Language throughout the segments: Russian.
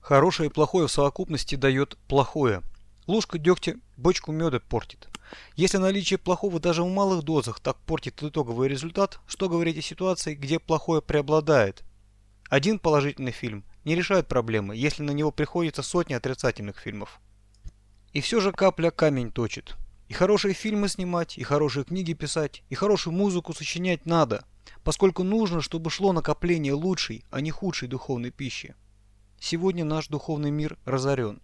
Хорошее и плохое в совокупности дает плохое. Ложка дегтя бочку меда портит. Если наличие плохого даже в малых дозах так портит итоговый результат, что говорить о ситуации, где плохое преобладает? Один положительный фильм не решает проблемы, если на него приходится сотни отрицательных фильмов. И все же капля камень точит. И хорошие фильмы снимать, и хорошие книги писать, и хорошую музыку сочинять надо, поскольку нужно, чтобы шло накопление лучшей, а не худшей духовной пищи. Сегодня наш духовный мир разорен.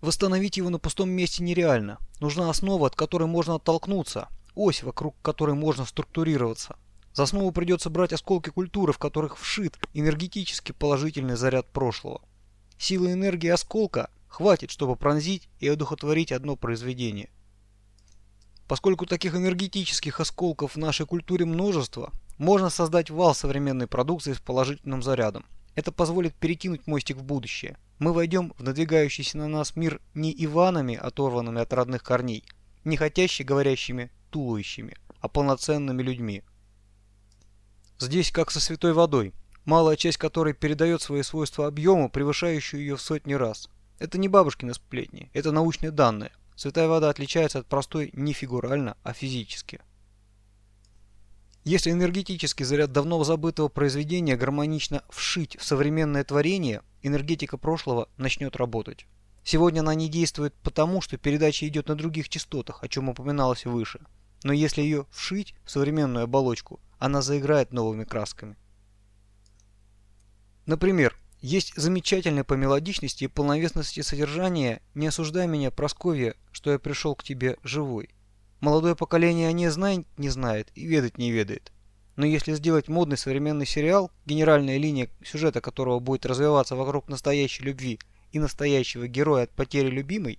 Восстановить его на пустом месте нереально. Нужна основа, от которой можно оттолкнуться, ось, вокруг которой можно структурироваться. За основу придется брать осколки культуры, в которых вшит энергетически положительный заряд прошлого. Силы энергии осколка хватит, чтобы пронзить и одухотворить одно произведение. Поскольку таких энергетических осколков в нашей культуре множество, можно создать вал современной продукции с положительным зарядом. Это позволит перекинуть мостик в будущее. Мы войдем в надвигающийся на нас мир не Иванами, оторванными от родных корней, не хотящими говорящими тулующими, а полноценными людьми. Здесь как со святой водой, малая часть которой передает свои свойства объему, превышающую ее в сотни раз. Это не бабушкины сплетни, это научные данные. Святая вода отличается от простой не фигурально, а физически. Если энергетический заряд давно забытого произведения гармонично вшить в современное творение, энергетика прошлого начнет работать. Сегодня она не действует потому, что передача идет на других частотах, о чем упоминалось выше. Но если ее вшить в современную оболочку, она заиграет новыми красками. Например, есть замечательное по мелодичности и полновесности содержание «Не осуждай меня, Просковья, что я пришел к тебе живой». Молодое поколение о ней знать не знает и ведать не ведает. Но если сделать модный современный сериал, генеральная линия сюжета которого будет развиваться вокруг настоящей любви и настоящего героя от потери любимой,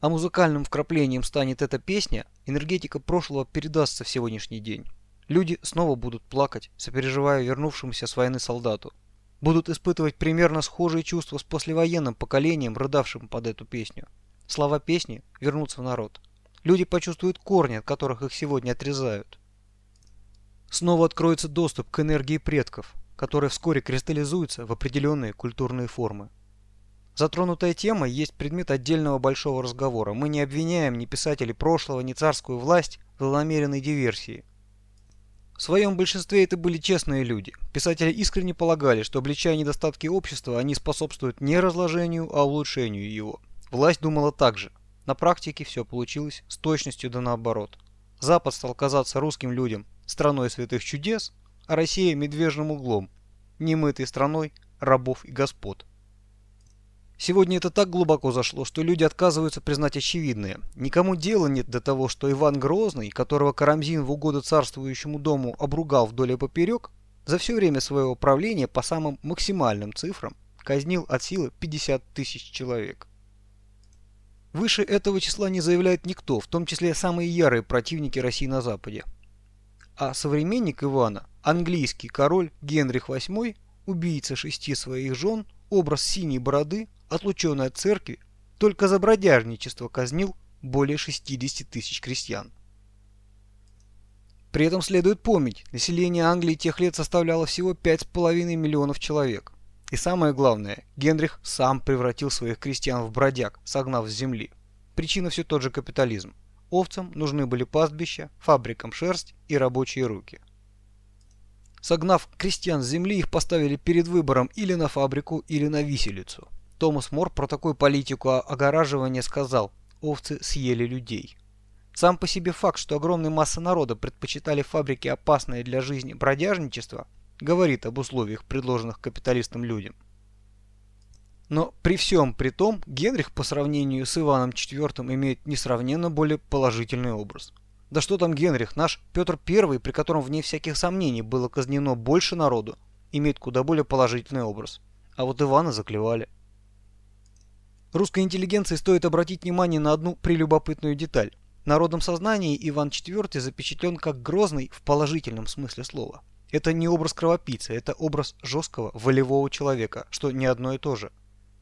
а музыкальным вкраплением станет эта песня, энергетика прошлого передастся в сегодняшний день. Люди снова будут плакать, сопереживая вернувшемуся с войны солдату. Будут испытывать примерно схожие чувства с послевоенным поколением, рыдавшим под эту песню. Слова песни вернутся в народ. Люди почувствуют корни, от которых их сегодня отрезают. Снова откроется доступ к энергии предков, которая вскоре кристаллизуется в определенные культурные формы. Затронутая тема есть предмет отдельного большого разговора. Мы не обвиняем ни писателей прошлого, ни царскую власть в злонамеренной диверсии. В своем большинстве это были честные люди. Писатели искренне полагали, что обличая недостатки общества, они способствуют не разложению, а улучшению его. Власть думала так же. На практике все получилось с точностью да наоборот. Запад стал казаться русским людям страной святых чудес, а Россия медвежьим углом, немытой страной рабов и господ. Сегодня это так глубоко зашло, что люди отказываются признать очевидное. Никому дела нет до того, что Иван Грозный, которого Карамзин в угоду царствующему дому обругал вдоль и поперек, за все время своего правления по самым максимальным цифрам казнил от силы 50 тысяч человек. Выше этого числа не заявляет никто, в том числе самые ярые противники России на Западе. А современник Ивана, английский король Генрих VIII, убийца шести своих жен, образ синей бороды, отлученный от церкви, только за бродяжничество казнил более 60 тысяч крестьян. При этом следует помнить, население Англии тех лет составляло всего 5,5 миллионов человек. И самое главное, Генрих сам превратил своих крестьян в бродяг, согнав с земли. Причина все тот же капитализм. Овцам нужны были пастбища, фабрикам шерсть и рабочие руки. Согнав крестьян с земли, их поставили перед выбором или на фабрику, или на виселицу. Томас Мор про такую политику огораживания сказал «овцы съели людей». Сам по себе факт, что огромная масса народа предпочитали фабрики опасные для жизни бродяжничества, говорит об условиях, предложенных капиталистам людям. Но при всем при том, Генрих по сравнению с Иваном IV имеет несравненно более положительный образ. Да что там Генрих, наш Петр I, при котором вне всяких сомнений было казнено больше народу, имеет куда более положительный образ. А вот Ивана заклевали. Русской интеллигенции стоит обратить внимание на одну прелюбопытную деталь. В народном сознании Иван IV запечатлен как грозный в положительном смысле слова. Это не образ кровопийцы, это образ жесткого, волевого человека, что не одно и то же.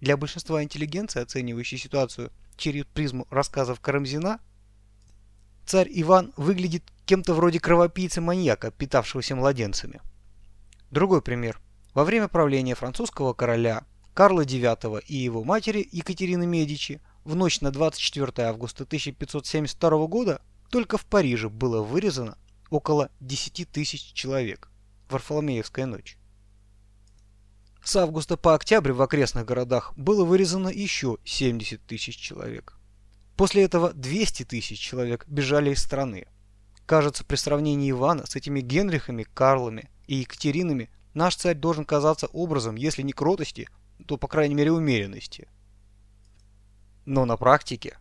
Для большинства интеллигенции, оценивающей ситуацию через призму рассказов Карамзина, царь Иван выглядит кем-то вроде кровопийцы-маньяка, питавшегося младенцами. Другой пример. Во время правления французского короля Карла IX и его матери Екатерины Медичи в ночь на 24 августа 1572 года только в Париже было вырезано около 10 тысяч человек. Варфоломеевская ночь. С августа по октябрь в окрестных городах было вырезано еще 70 тысяч человек. После этого 200 тысяч человек бежали из страны. Кажется, при сравнении Ивана с этими Генрихами, Карлами и Екатеринами наш царь должен казаться образом, если не кротости, то по крайней мере умеренности. Но на практике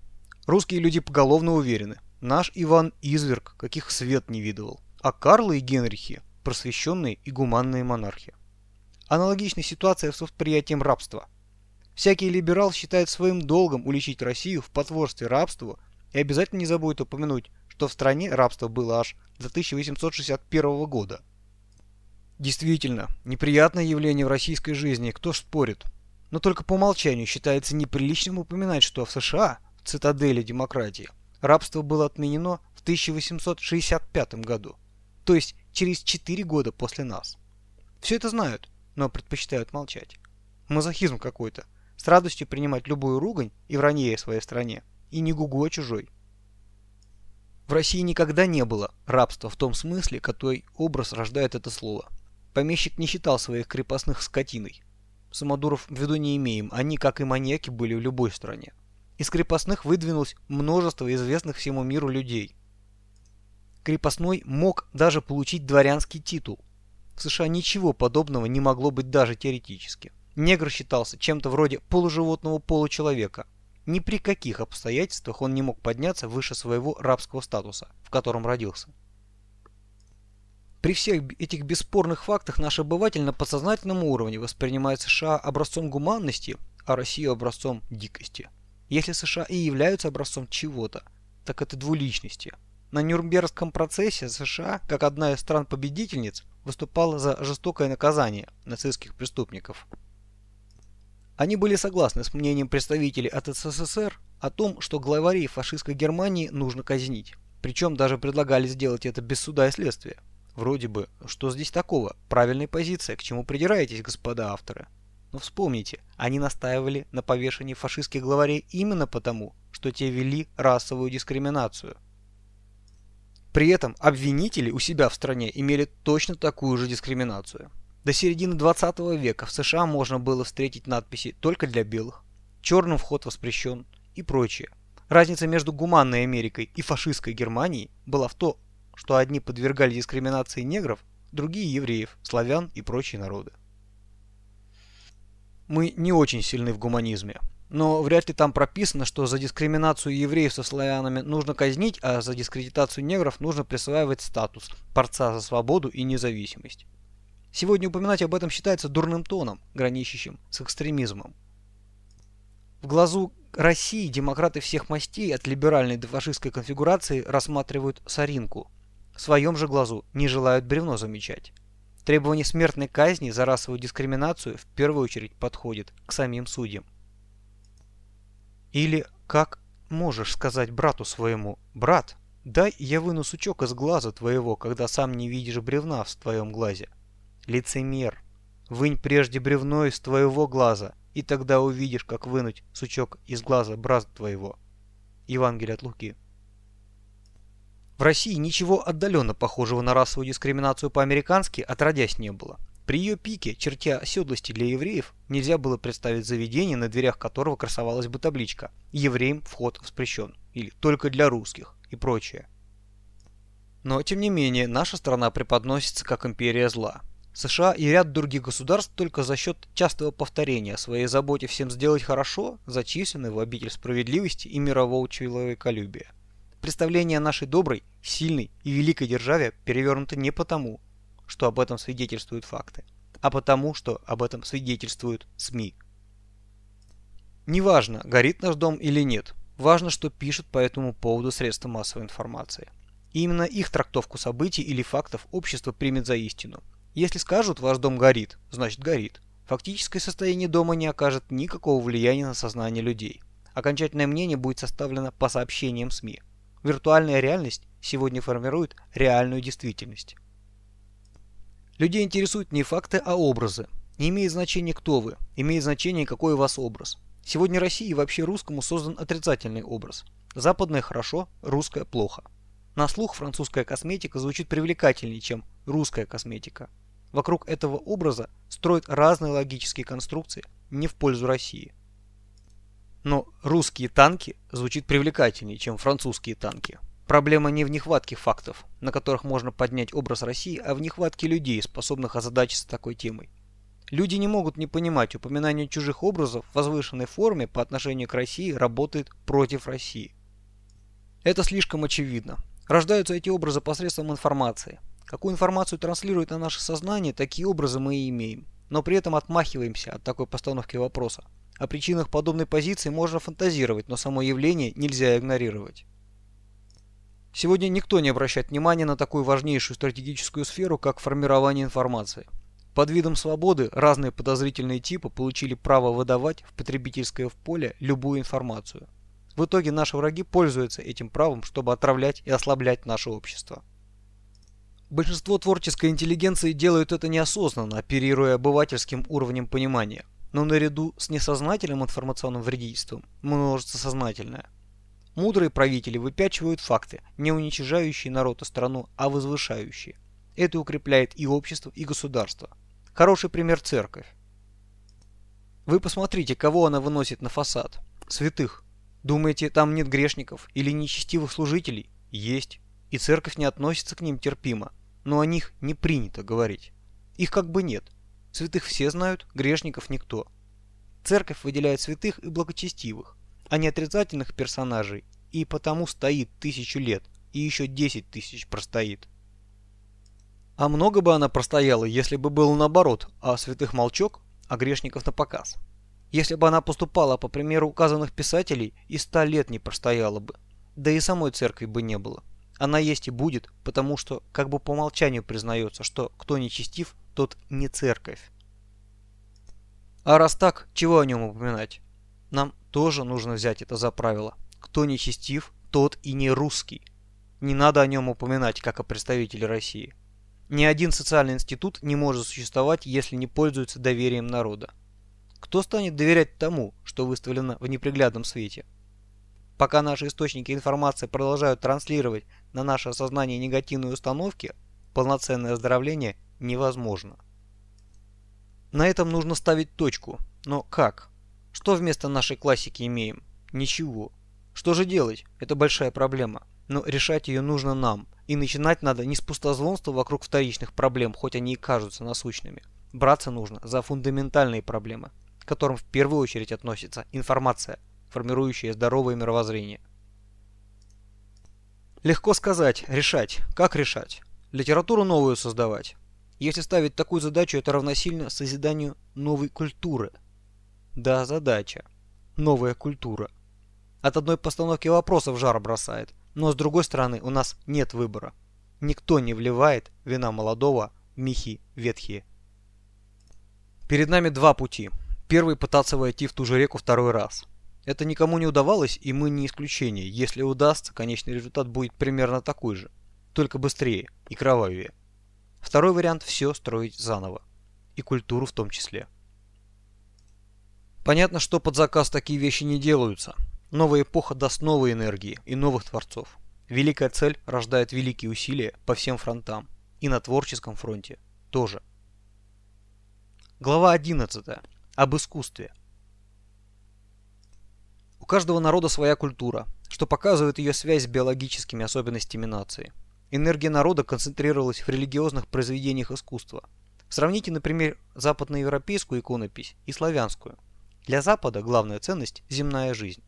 русские люди поголовно уверены, наш Иван изверг, каких свет не видывал, а Карлы и Генрихи – просвещенные и гуманные монархи. Аналогичная ситуация с восприятием рабства. Всякий либерал считает своим долгом уличить Россию в потворстве рабству и обязательно не забудет упомянуть, что в стране рабство было аж до 1861 года. Действительно, неприятное явление в российской жизни, кто ж спорит. Но только по умолчанию считается неприличным упоминать, что в США, в цитадели демократии, рабство было отменено в 1865 году, то есть через 4 года после нас. Все это знают, но предпочитают молчать. Мазохизм какой-то. С радостью принимать любую ругань и вранье своей стране. И не гугу о чужой. В России никогда не было рабства в том смысле, который образ рождает это слово. Помещик не считал своих крепостных скотиной. Самодуров в виду не имеем, они, как и маньяки, были в любой стране. Из крепостных выдвинулось множество известных всему миру людей. Крепостной мог даже получить дворянский титул, в США ничего подобного не могло быть даже теоретически. Негр считался чем-то вроде полуживотного получеловека. Ни при каких обстоятельствах он не мог подняться выше своего рабского статуса, в котором родился. При всех этих бесспорных фактах наш обыватель на подсознательном уровне воспринимает США образцом гуманности, а Россию образцом дикости. Если США и являются образцом чего-то, так это двуличности. На Нюрнбергском процессе США, как одна из стран-победительниц, выступала за жестокое наказание нацистских преступников. Они были согласны с мнением представителей от СССР о том, что главарей фашистской Германии нужно казнить. Причем даже предлагали сделать это без суда и следствия. Вроде бы, что здесь такого? Правильная позиция, к чему придираетесь, господа авторы? Но вспомните, они настаивали на повешении фашистских главарей именно потому, что те вели расовую дискриминацию. При этом обвинители у себя в стране имели точно такую же дискриминацию. До середины 20 века в США можно было встретить надписи «Только для белых», «Черным вход воспрещен» и прочее. Разница между гуманной Америкой и фашистской Германией была в том, что одни подвергали дискриминации негров, другие евреев, славян и прочие народы. Мы не очень сильны в гуманизме, но вряд ли там прописано, что за дискриминацию евреев со славянами нужно казнить, а за дискредитацию негров нужно присваивать статус борца за свободу и независимость. Сегодня упоминать об этом считается дурным тоном, граничащим с экстремизмом. В глазу России демократы всех мастей от либеральной до фашистской конфигурации рассматривают соринку. В своем же глазу не желают бревно замечать. Требование смертной казни за расовую дискриминацию в первую очередь подходит к самим судьям. Или как можешь сказать брату своему, «Брат, дай я выну сучок из глаза твоего, когда сам не видишь бревна в твоем глазе». Лицемер, вынь прежде бревно из твоего глаза, и тогда увидишь, как вынуть сучок из глаза брата твоего. Евангелие от Луки. В России ничего отдаленно похожего на расовую дискриминацию по-американски отродясь не было. При ее пике, черте оседлости для евреев, нельзя было представить заведение, на дверях которого красовалась бы табличка «Евреям вход воспрещен» или «Только для русских» и прочее. Но, тем не менее, наша страна преподносится как империя зла. США и ряд других государств только за счет частого повторения своей заботе всем сделать хорошо зачислены в обитель справедливости и мирового человеколюбия. Представление о нашей доброй, сильной и великой державе перевернуто не потому, что об этом свидетельствуют факты, а потому, что об этом свидетельствуют СМИ. Неважно, горит наш дом или нет, важно, что пишут по этому поводу средства массовой информации. И именно их трактовку событий или фактов общество примет за истину. Если скажут «ваш дом горит», значит горит. Фактическое состояние дома не окажет никакого влияния на сознание людей. Окончательное мнение будет составлено по сообщениям СМИ. Виртуальная реальность сегодня формирует реальную действительность. Людей интересуют не факты, а образы. Не имеет значения, кто вы, имеет значение, какой у вас образ. Сегодня России и вообще русскому создан отрицательный образ. Западное хорошо, русское плохо. На слух французская косметика звучит привлекательнее, чем русская косметика. Вокруг этого образа строят разные логические конструкции не в пользу России. Но русские танки звучит привлекательнее, чем французские танки. Проблема не в нехватке фактов, на которых можно поднять образ России, а в нехватке людей, способных озадачиться такой темой. Люди не могут не понимать, упоминание чужих образов в возвышенной форме по отношению к России работает против России. Это слишком очевидно. Рождаются эти образы посредством информации. Какую информацию транслирует на наше сознание, такие образы мы и имеем. Но при этом отмахиваемся от такой постановки вопроса. О причинах подобной позиции можно фантазировать, но само явление нельзя игнорировать. Сегодня никто не обращает внимания на такую важнейшую стратегическую сферу, как формирование информации. Под видом свободы разные подозрительные типы получили право выдавать в потребительское поле любую информацию. В итоге наши враги пользуются этим правом, чтобы отравлять и ослаблять наше общество. Большинство творческой интеллигенции делают это неосознанно, оперируя обывательским уровнем понимания. Но наряду с несознательным информационным вредительством множится сознательное. Мудрые правители выпячивают факты, не уничижающие народ и страну, а возвышающие. Это укрепляет и общество, и государство. Хороший пример церковь. Вы посмотрите, кого она выносит на фасад. Святых. Думаете, там нет грешников или нечестивых служителей? Есть. И церковь не относится к ним терпимо. Но о них не принято говорить. Их как бы нет. Святых все знают, грешников никто. Церковь выделяет святых и благочестивых, а не отрицательных персонажей, и потому стоит тысячу лет, и еще десять тысяч простоит. А много бы она простояла, если бы было наоборот, а святых молчок, а грешников на показ. Если бы она поступала по примеру указанных писателей, и ста лет не простояла бы. Да и самой церкви бы не было. Она есть и будет, потому что как бы по умолчанию признается, что кто нечестив, тот не церковь. А раз так, чего о нем упоминать? Нам тоже нужно взять это за правило. Кто нечестив, тот и не русский. Не надо о нем упоминать, как о представителе России. Ни один социальный институт не может существовать, если не пользуется доверием народа. Кто станет доверять тому, что выставлено в неприглядном свете? Пока наши источники информации продолжают транслировать на наше сознание негативные установки, полноценное оздоровление невозможно. На этом нужно ставить точку. Но как? Что вместо нашей классики имеем? Ничего. Что же делать? Это большая проблема. Но решать ее нужно нам, и начинать надо не с пустозвонства вокруг вторичных проблем, хоть они и кажутся насущными. Браться нужно за фундаментальные проблемы, к которым в первую очередь относится информация, формирующая здоровое мировоззрение. Легко сказать, решать. Как решать? Литературу новую создавать. Если ставить такую задачу, это равносильно созиданию новой культуры. Да, задача. Новая культура. От одной постановки вопросов жар бросает – но с другой стороны, у нас нет выбора. Никто не вливает вина молодого в мехи ветхие. Перед нами два пути. Первый пытаться войти в ту же реку второй раз. Это никому не удавалось, и мы не исключение. Если удастся, конечный результат будет примерно такой же, только быстрее и кровавее. Второй вариант – все строить заново. И культуру в том числе. Понятно, что под заказ такие вещи не делаются. Новая эпоха даст новые энергии и новых творцов. Великая цель рождает великие усилия по всем фронтам. И на творческом фронте тоже. Глава 11. Об искусстве. У каждого народа своя культура, что показывает ее связь с биологическими особенностями нации. Энергия народа концентрировалась в религиозных произведениях искусства. Сравните, например, западноевропейскую иконопись и славянскую. Для Запада главная ценность – земная жизнь.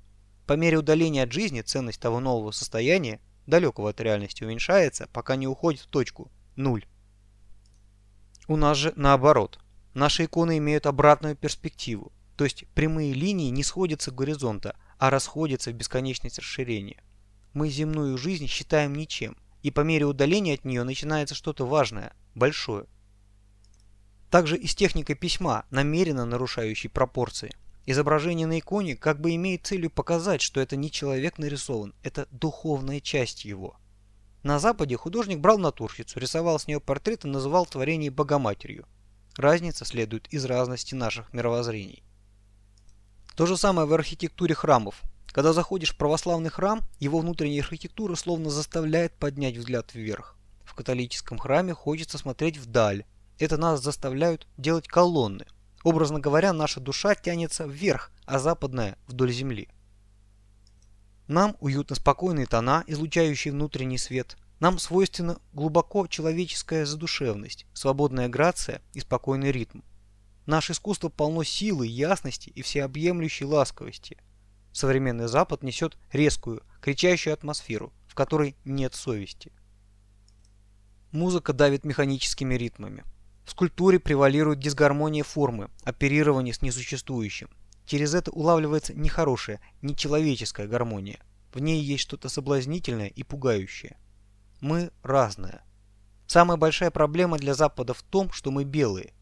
По мере удаления от жизни ценность того нового состояния, далекого от реальности, уменьшается, пока не уходит в точку – нуль. У нас же наоборот. Наши иконы имеют обратную перспективу, то есть прямые линии не сходятся к горизонта, а расходятся в бесконечность расширения. Мы земную жизнь считаем ничем, и по мере удаления от нее начинается что-то важное, большое. Также и с техникой письма, намеренно нарушающей пропорции – Изображение на иконе как бы имеет целью показать, что это не человек нарисован, это духовная часть его. На Западе художник брал натурщицу, рисовал с нее портрет и называл творение Богоматерью. Разница следует из разности наших мировоззрений. То же самое в архитектуре храмов. Когда заходишь в православный храм, его внутренняя архитектура словно заставляет поднять взгляд вверх. В католическом храме хочется смотреть вдаль. Это нас заставляют делать колонны. Образно говоря, наша душа тянется вверх, а западная – вдоль земли. Нам уютно спокойные тона, излучающие внутренний свет. Нам свойственна глубоко человеческая задушевность, свободная грация и спокойный ритм. Наше искусство полно силы, ясности и всеобъемлющей ласковости. Современный Запад несет резкую, кричащую атмосферу, в которой нет совести. Музыка давит механическими ритмами. В скульптуре превалирует дисгармония формы, оперирование с несуществующим. Через это улавливается нехорошая, нечеловеческая гармония. В ней есть что-то соблазнительное и пугающее. Мы разные. Самая большая проблема для Запада в том, что мы белые.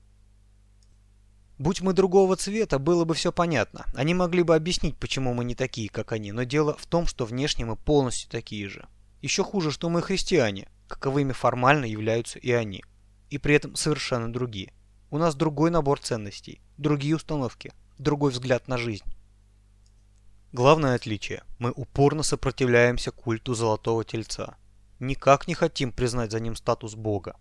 Будь мы другого цвета, было бы все понятно. Они могли бы объяснить, почему мы не такие, как они, но дело в том, что внешне мы полностью такие же. Еще хуже, что мы христиане, каковыми формально являются и они. И при этом совершенно другие. У нас другой набор ценностей, другие установки, другой взгляд на жизнь. Главное отличие – мы упорно сопротивляемся культу Золотого Тельца. Никак не хотим признать за ним статус Бога.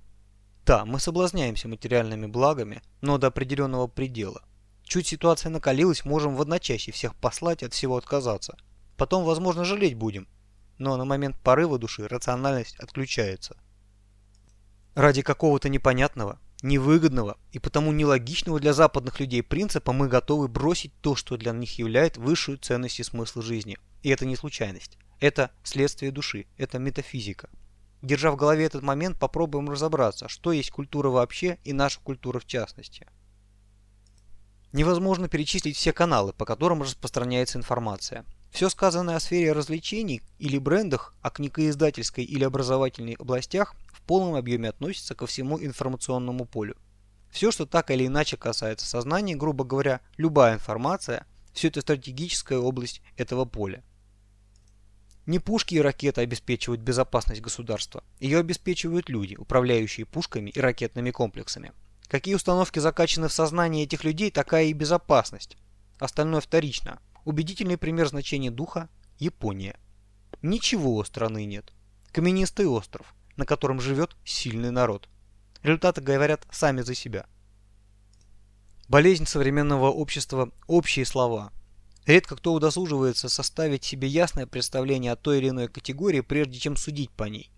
Да, мы соблазняемся материальными благами, но до определенного предела. Чуть ситуация накалилась, можем в одночасье всех послать и от всего отказаться. Потом, возможно, жалеть будем. Но на момент порыва души рациональность отключается. Ради какого-то непонятного, невыгодного и потому нелогичного для западных людей принципа мы готовы бросить то, что для них является высшую ценность и смысл жизни. И это не случайность. Это следствие души, это метафизика. Держа в голове этот момент, попробуем разобраться, что есть культура вообще и наша культура в частности. Невозможно перечислить все каналы, по которым распространяется информация. Все сказанное о сфере развлечений или брендах, о книгоиздательской или образовательной областях полном объеме относится ко всему информационному полю. Все, что так или иначе касается сознания, грубо говоря, любая информация, все это стратегическая область этого поля. Не пушки и ракеты обеспечивают безопасность государства. Ее обеспечивают люди, управляющие пушками и ракетными комплексами. Какие установки закачаны в сознание этих людей, такая и безопасность. Остальное вторично. Убедительный пример значения духа – Япония. Ничего у страны нет. Каменистый остров, на котором живет сильный народ. Результаты говорят сами за себя. Болезнь современного общества – общие слова – Редко кто удосуживается составить себе ясное представление о той или иной категории, прежде чем судить по ней.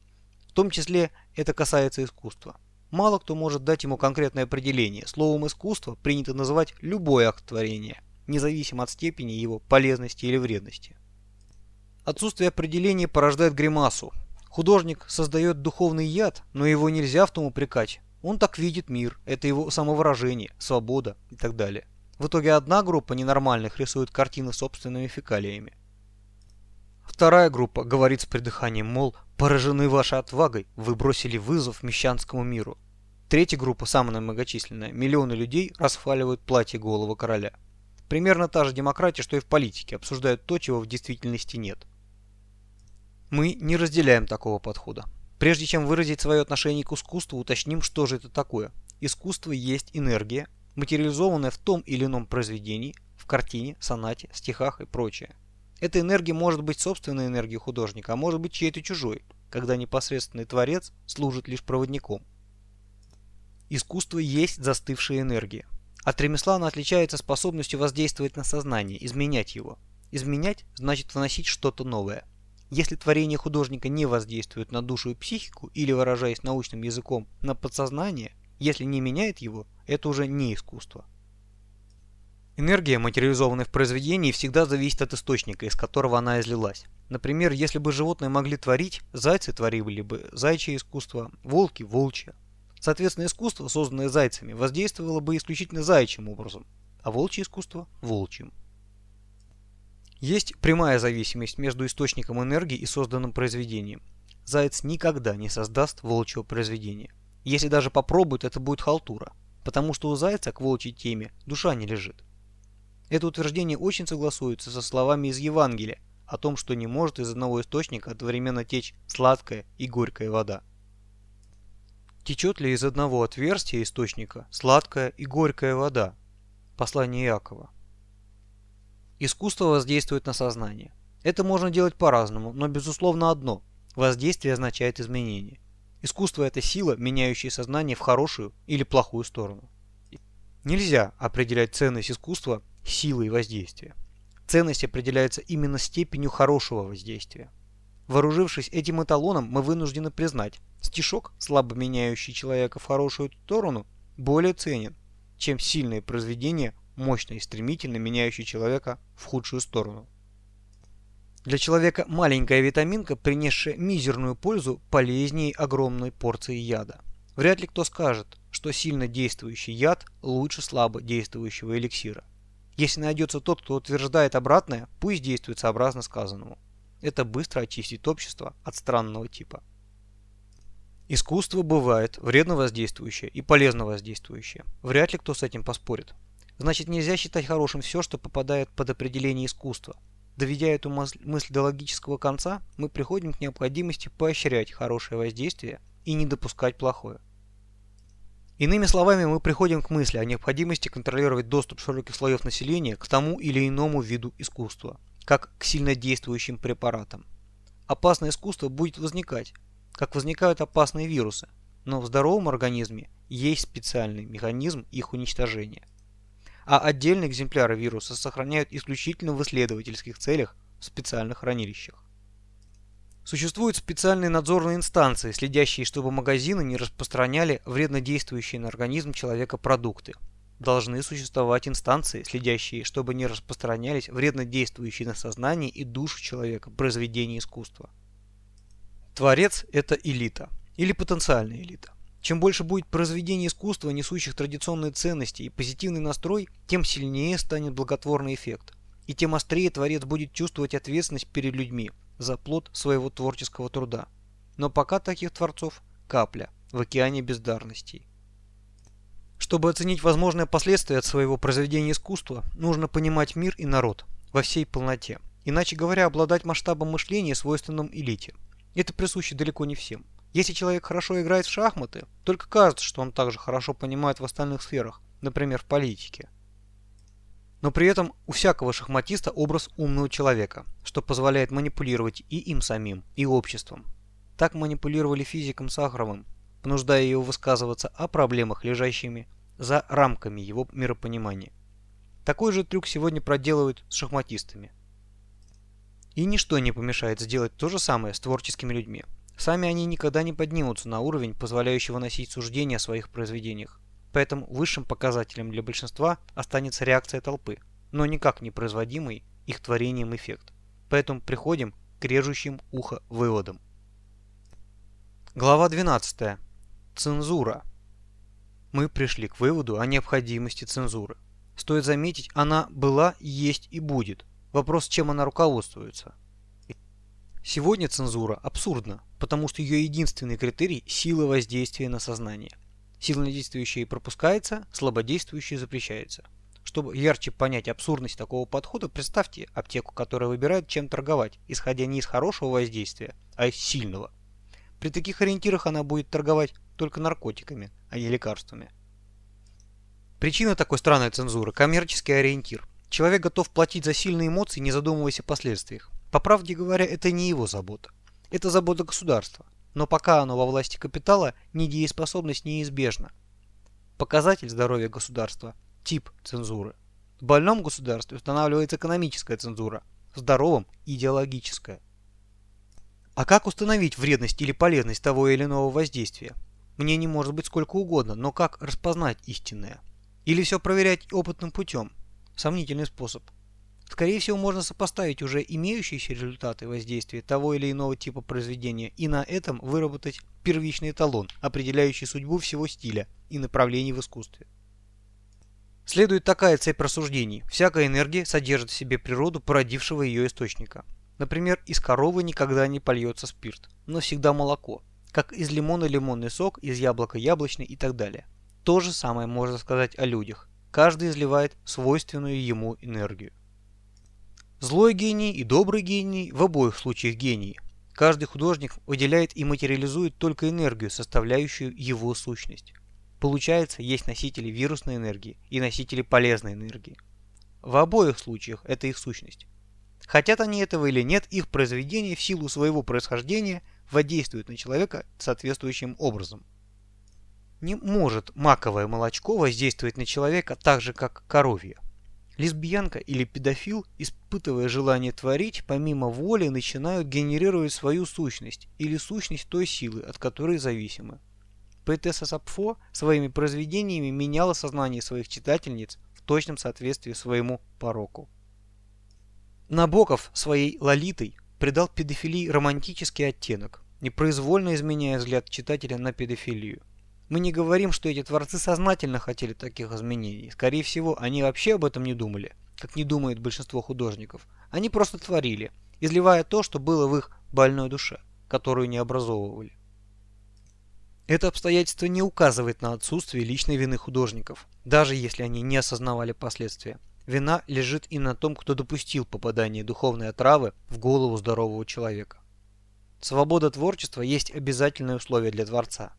В том числе это касается искусства. Мало кто может дать ему конкретное определение. Словом искусство принято называть любой акт творения, независимо от степени его полезности или вредности. Отсутствие определения порождает гримасу. Художник создает духовный яд, но его нельзя в том упрекать. Он так видит мир, это его самовыражение, свобода и так далее. В итоге одна группа ненормальных рисует картины собственными фекалиями. Вторая группа говорит с придыханием, мол, поражены вашей отвагой, вы бросили вызов мещанскому миру. Третья группа, самая многочисленная, миллионы людей расхваливают платье голого короля. Примерно та же демократия, что и в политике, обсуждают то, чего в действительности нет. Мы не разделяем такого подхода. Прежде чем выразить свое отношение к искусству, уточним, что же это такое. Искусство есть энергия, материализованная в том или ином произведении, в картине, сонате, стихах и прочее. Эта энергия может быть собственной энергией художника, а может быть чьей-то чужой, когда непосредственный творец служит лишь проводником. Искусство есть застывшая энергия. От ремесла она отличается способностью воздействовать на сознание, изменять его. Изменять значит вносить что-то новое. Если творение художника не воздействует на душу и психику, или, выражаясь научным языком, на подсознание, если не меняет его, это уже не искусство. Энергия, материализованная в произведении, всегда зависит от источника, из которого она излилась. Например, если бы животные могли творить, зайцы творили бы зайчье искусство, волки – волчье. Соответственно, искусство, созданное зайцами, воздействовало бы исключительно заячьим образом, а волчье искусство – волчьим. Есть прямая зависимость между источником энергии и созданным произведением. Заяц никогда не создаст волчьего произведения. Если даже попробует, это будет халтура, потому что у зайца к волчьей теме душа не лежит. Это утверждение очень согласуется со словами из Евангелия о том, что не может из одного источника одновременно течь сладкая и горькая вода. Течет ли из одного отверстия источника сладкая и горькая вода? Послание Якова. Искусство воздействует на сознание. Это можно делать по-разному, но безусловно одно – воздействие означает изменение. Искусство – это сила, меняющая сознание в хорошую или плохую сторону. Нельзя определять ценность искусства силой воздействия. Ценность определяется именно степенью хорошего воздействия. Вооружившись этим эталоном, мы вынуждены признать, стишок, слабо меняющий человека в хорошую сторону, более ценен, чем сильное произведение, мощно и стремительно меняющее человека в худшую сторону. Для человека маленькая витаминка, принесшая мизерную пользу, полезнее огромной порции яда. Вряд ли кто скажет, что сильно действующий яд лучше слабо действующего эликсира. Если найдется тот, кто утверждает обратное, пусть действует сообразно сказанному. Это быстро очистит общество от странного типа. Искусство бывает вредно воздействующее и полезно воздействующее. Вряд ли кто с этим поспорит. Значит, нельзя считать хорошим все, что попадает под определение искусства. Доведя эту мысль до логического конца, мы приходим к необходимости поощрять хорошее воздействие и не допускать плохое. Иными словами, мы приходим к мысли о необходимости контролировать доступ широких слоев населения к тому или иному виду искусства, как к сильнодействующим препаратам. Опасное искусство будет возникать, как возникают опасные вирусы, но в здоровом организме есть специальный механизм их уничтожения. А отдельные экземпляры вируса сохраняют исключительно в исследовательских целях в специальных хранилищах. Существуют специальные надзорные инстанции, следящие, чтобы магазины не распространяли вреднодействующие на организм человека продукты. Должны существовать инстанции, следящие, чтобы не распространялись вреднодействующие на сознание и душу человека произведения искусства. Творец – это элита, или потенциальная элита. Чем больше будет произведений искусства, несущих традиционные ценности и позитивный настрой, тем сильнее станет благотворный эффект. И тем острее Творец будет чувствовать ответственность перед людьми – за плод своего творческого труда. Но пока таких творцов капля в океане бездарностей. Чтобы оценить возможные последствия от своего произведения искусства, нужно понимать мир и народ во всей полноте. Иначе говоря, обладать масштабом мышления, свойственным элите. Это присуще далеко не всем. Если человек хорошо играет в шахматы, только кажется, что он также хорошо понимает в остальных сферах, например, в политике. Но при этом у всякого шахматиста образ умного человека, что позволяет манипулировать и им самим, и обществом. Так манипулировали физиком Сахаровым, понуждая его высказываться о проблемах, лежащими за рамками его миропонимания. Такой же трюк сегодня проделывают с шахматистами. И ничто не помешает сделать то же самое с творческими людьми. Сами они никогда не поднимутся на уровень, позволяющий выносить суждения о своих произведениях. Поэтому высшим показателем для большинства останется реакция толпы, но никак не производимый их творением эффект. Поэтому приходим к режущим ухо выводам. Глава 12. Цензура. Мы пришли к выводу о необходимости цензуры. Стоит заметить, она была, есть и будет. Вопрос, чем она руководствуется. Сегодня цензура абсурдна, потому что ее единственный критерий – сила воздействия на сознание – Сильнодействующее пропускается, слабодействующее запрещается. Чтобы ярче понять абсурдность такого подхода, представьте аптеку, которая выбирает, чем торговать, исходя не из хорошего воздействия, а из сильного. При таких ориентирах она будет торговать только наркотиками, а не лекарствами. Причина такой странной цензуры – коммерческий ориентир. Человек готов платить за сильные эмоции, не задумываясь о последствиях. По правде говоря, это не его забота. Это забота государства но пока оно во власти капитала, недееспособность неизбежна. Показатель здоровья государства – тип цензуры. В больном государстве устанавливается экономическая цензура, в здоровом – идеологическая. А как установить вредность или полезность того или иного воздействия? Мне не может быть сколько угодно, но как распознать истинное? Или все проверять опытным путем? Сомнительный способ. Скорее всего, можно сопоставить уже имеющиеся результаты воздействия того или иного типа произведения и на этом выработать первичный эталон, определяющий судьбу всего стиля и направлений в искусстве. Следует такая цепь рассуждений. Всякая энергия содержит в себе природу породившего ее источника. Например, из коровы никогда не польется спирт, но всегда молоко, как из лимона лимонный сок, из яблока яблочный и так далее. То же самое можно сказать о людях. Каждый изливает свойственную ему энергию. Злой гений и добрый гений в обоих случаях гении. Каждый художник выделяет и материализует только энергию, составляющую его сущность. Получается, есть носители вирусной энергии и носители полезной энергии. В обоих случаях это их сущность. Хотят они этого или нет, их произведение в силу своего происхождения воздействует на человека соответствующим образом. Не может маковое молочко воздействовать на человека так же, как коровье. Лесбиянка или педофил, испытывая желание творить, помимо воли начинают генерировать свою сущность или сущность той силы, от которой зависимы. Поэтесса Сапфо своими произведениями меняла сознание своих читательниц в точном соответствии своему пороку. Набоков своей «Лолитой» придал педофилии романтический оттенок, непроизвольно изменяя взгляд читателя на педофилию. Мы не говорим, что эти творцы сознательно хотели таких изменений. Скорее всего, они вообще об этом не думали, как не думает большинство художников. Они просто творили, изливая то, что было в их больной душе, которую не образовывали. Это обстоятельство не указывает на отсутствие личной вины художников, даже если они не осознавали последствия. Вина лежит и на том, кто допустил попадание духовной отравы в голову здорового человека. Свобода творчества есть обязательное условие для Творца.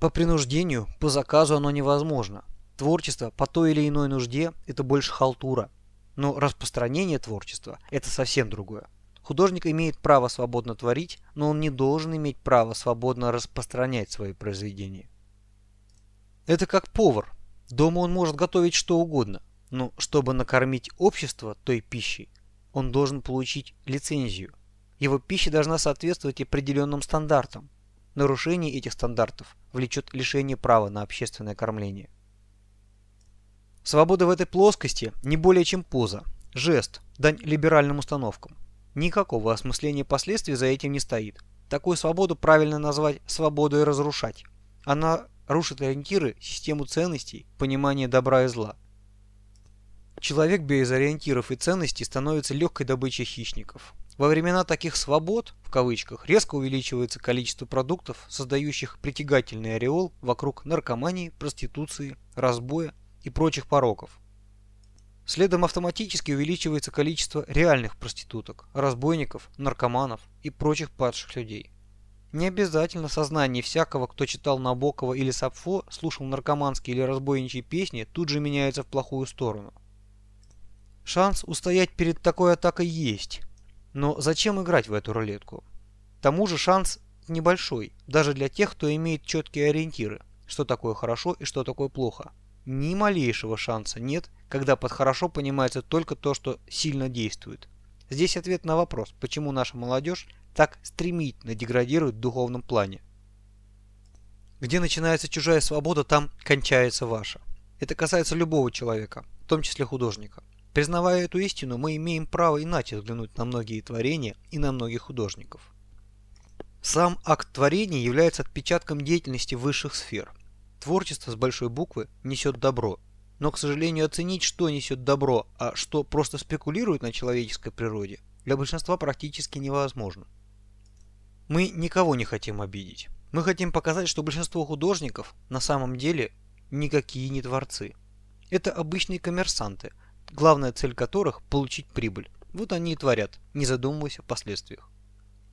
По принуждению, по заказу оно невозможно. Творчество по той или иной нужде – это больше халтура. Но распространение творчества – это совсем другое. Художник имеет право свободно творить, но он не должен иметь право свободно распространять свои произведения. Это как повар. Дома он может готовить что угодно, но чтобы накормить общество той пищей, он должен получить лицензию. Его пища должна соответствовать определенным стандартам. Нарушение этих стандартов влечет лишение права на общественное кормление. Свобода в этой плоскости не более чем поза, жест, дань либеральным установкам. Никакого осмысления последствий за этим не стоит. Такую свободу правильно назвать свободой разрушать. Она рушит ориентиры, систему ценностей, понимание добра и зла. Человек без ориентиров и ценностей становится легкой добычей хищников. Во времена таких «свобод» в кавычках резко увеличивается количество продуктов, создающих притягательный ореол вокруг наркомании, проституции, разбоя и прочих пороков. Следом автоматически увеличивается количество реальных проституток, разбойников, наркоманов и прочих падших людей. Не обязательно сознание всякого, кто читал Набокова или Сапфо, слушал наркоманские или разбойничьи песни, тут же меняется в плохую сторону. Шанс устоять перед такой атакой есть, но зачем играть в эту рулетку? К тому же шанс небольшой, даже для тех, кто имеет четкие ориентиры, что такое хорошо и что такое плохо. Ни малейшего шанса нет, когда под хорошо понимается только то, что сильно действует. Здесь ответ на вопрос, почему наша молодежь так стремительно деградирует в духовном плане. Где начинается чужая свобода, там кончается ваша. Это касается любого человека, в том числе художника. Признавая эту истину, мы имеем право иначе взглянуть на многие творения и на многих художников. Сам акт творения является отпечатком деятельности высших сфер. Творчество с большой буквы несет добро, но, к сожалению, оценить, что несет добро, а что просто спекулирует на человеческой природе, для большинства практически невозможно. Мы никого не хотим обидеть. Мы хотим показать, что большинство художников на самом деле никакие не творцы. Это обычные коммерсанты – главная цель которых – получить прибыль. Вот они и творят, не задумываясь о последствиях.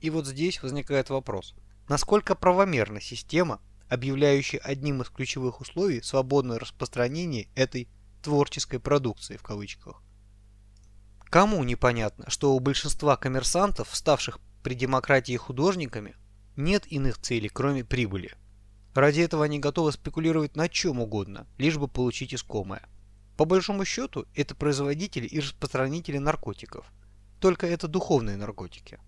И вот здесь возникает вопрос. Насколько правомерна система, объявляющая одним из ключевых условий свободное распространение этой «творческой продукции» в кавычках? Кому непонятно, что у большинства коммерсантов, ставших при демократии художниками, нет иных целей, кроме прибыли? Ради этого они готовы спекулировать на чем угодно, лишь бы получить искомое. По большому счету, это производители и распространители наркотиков. Только это духовные наркотики.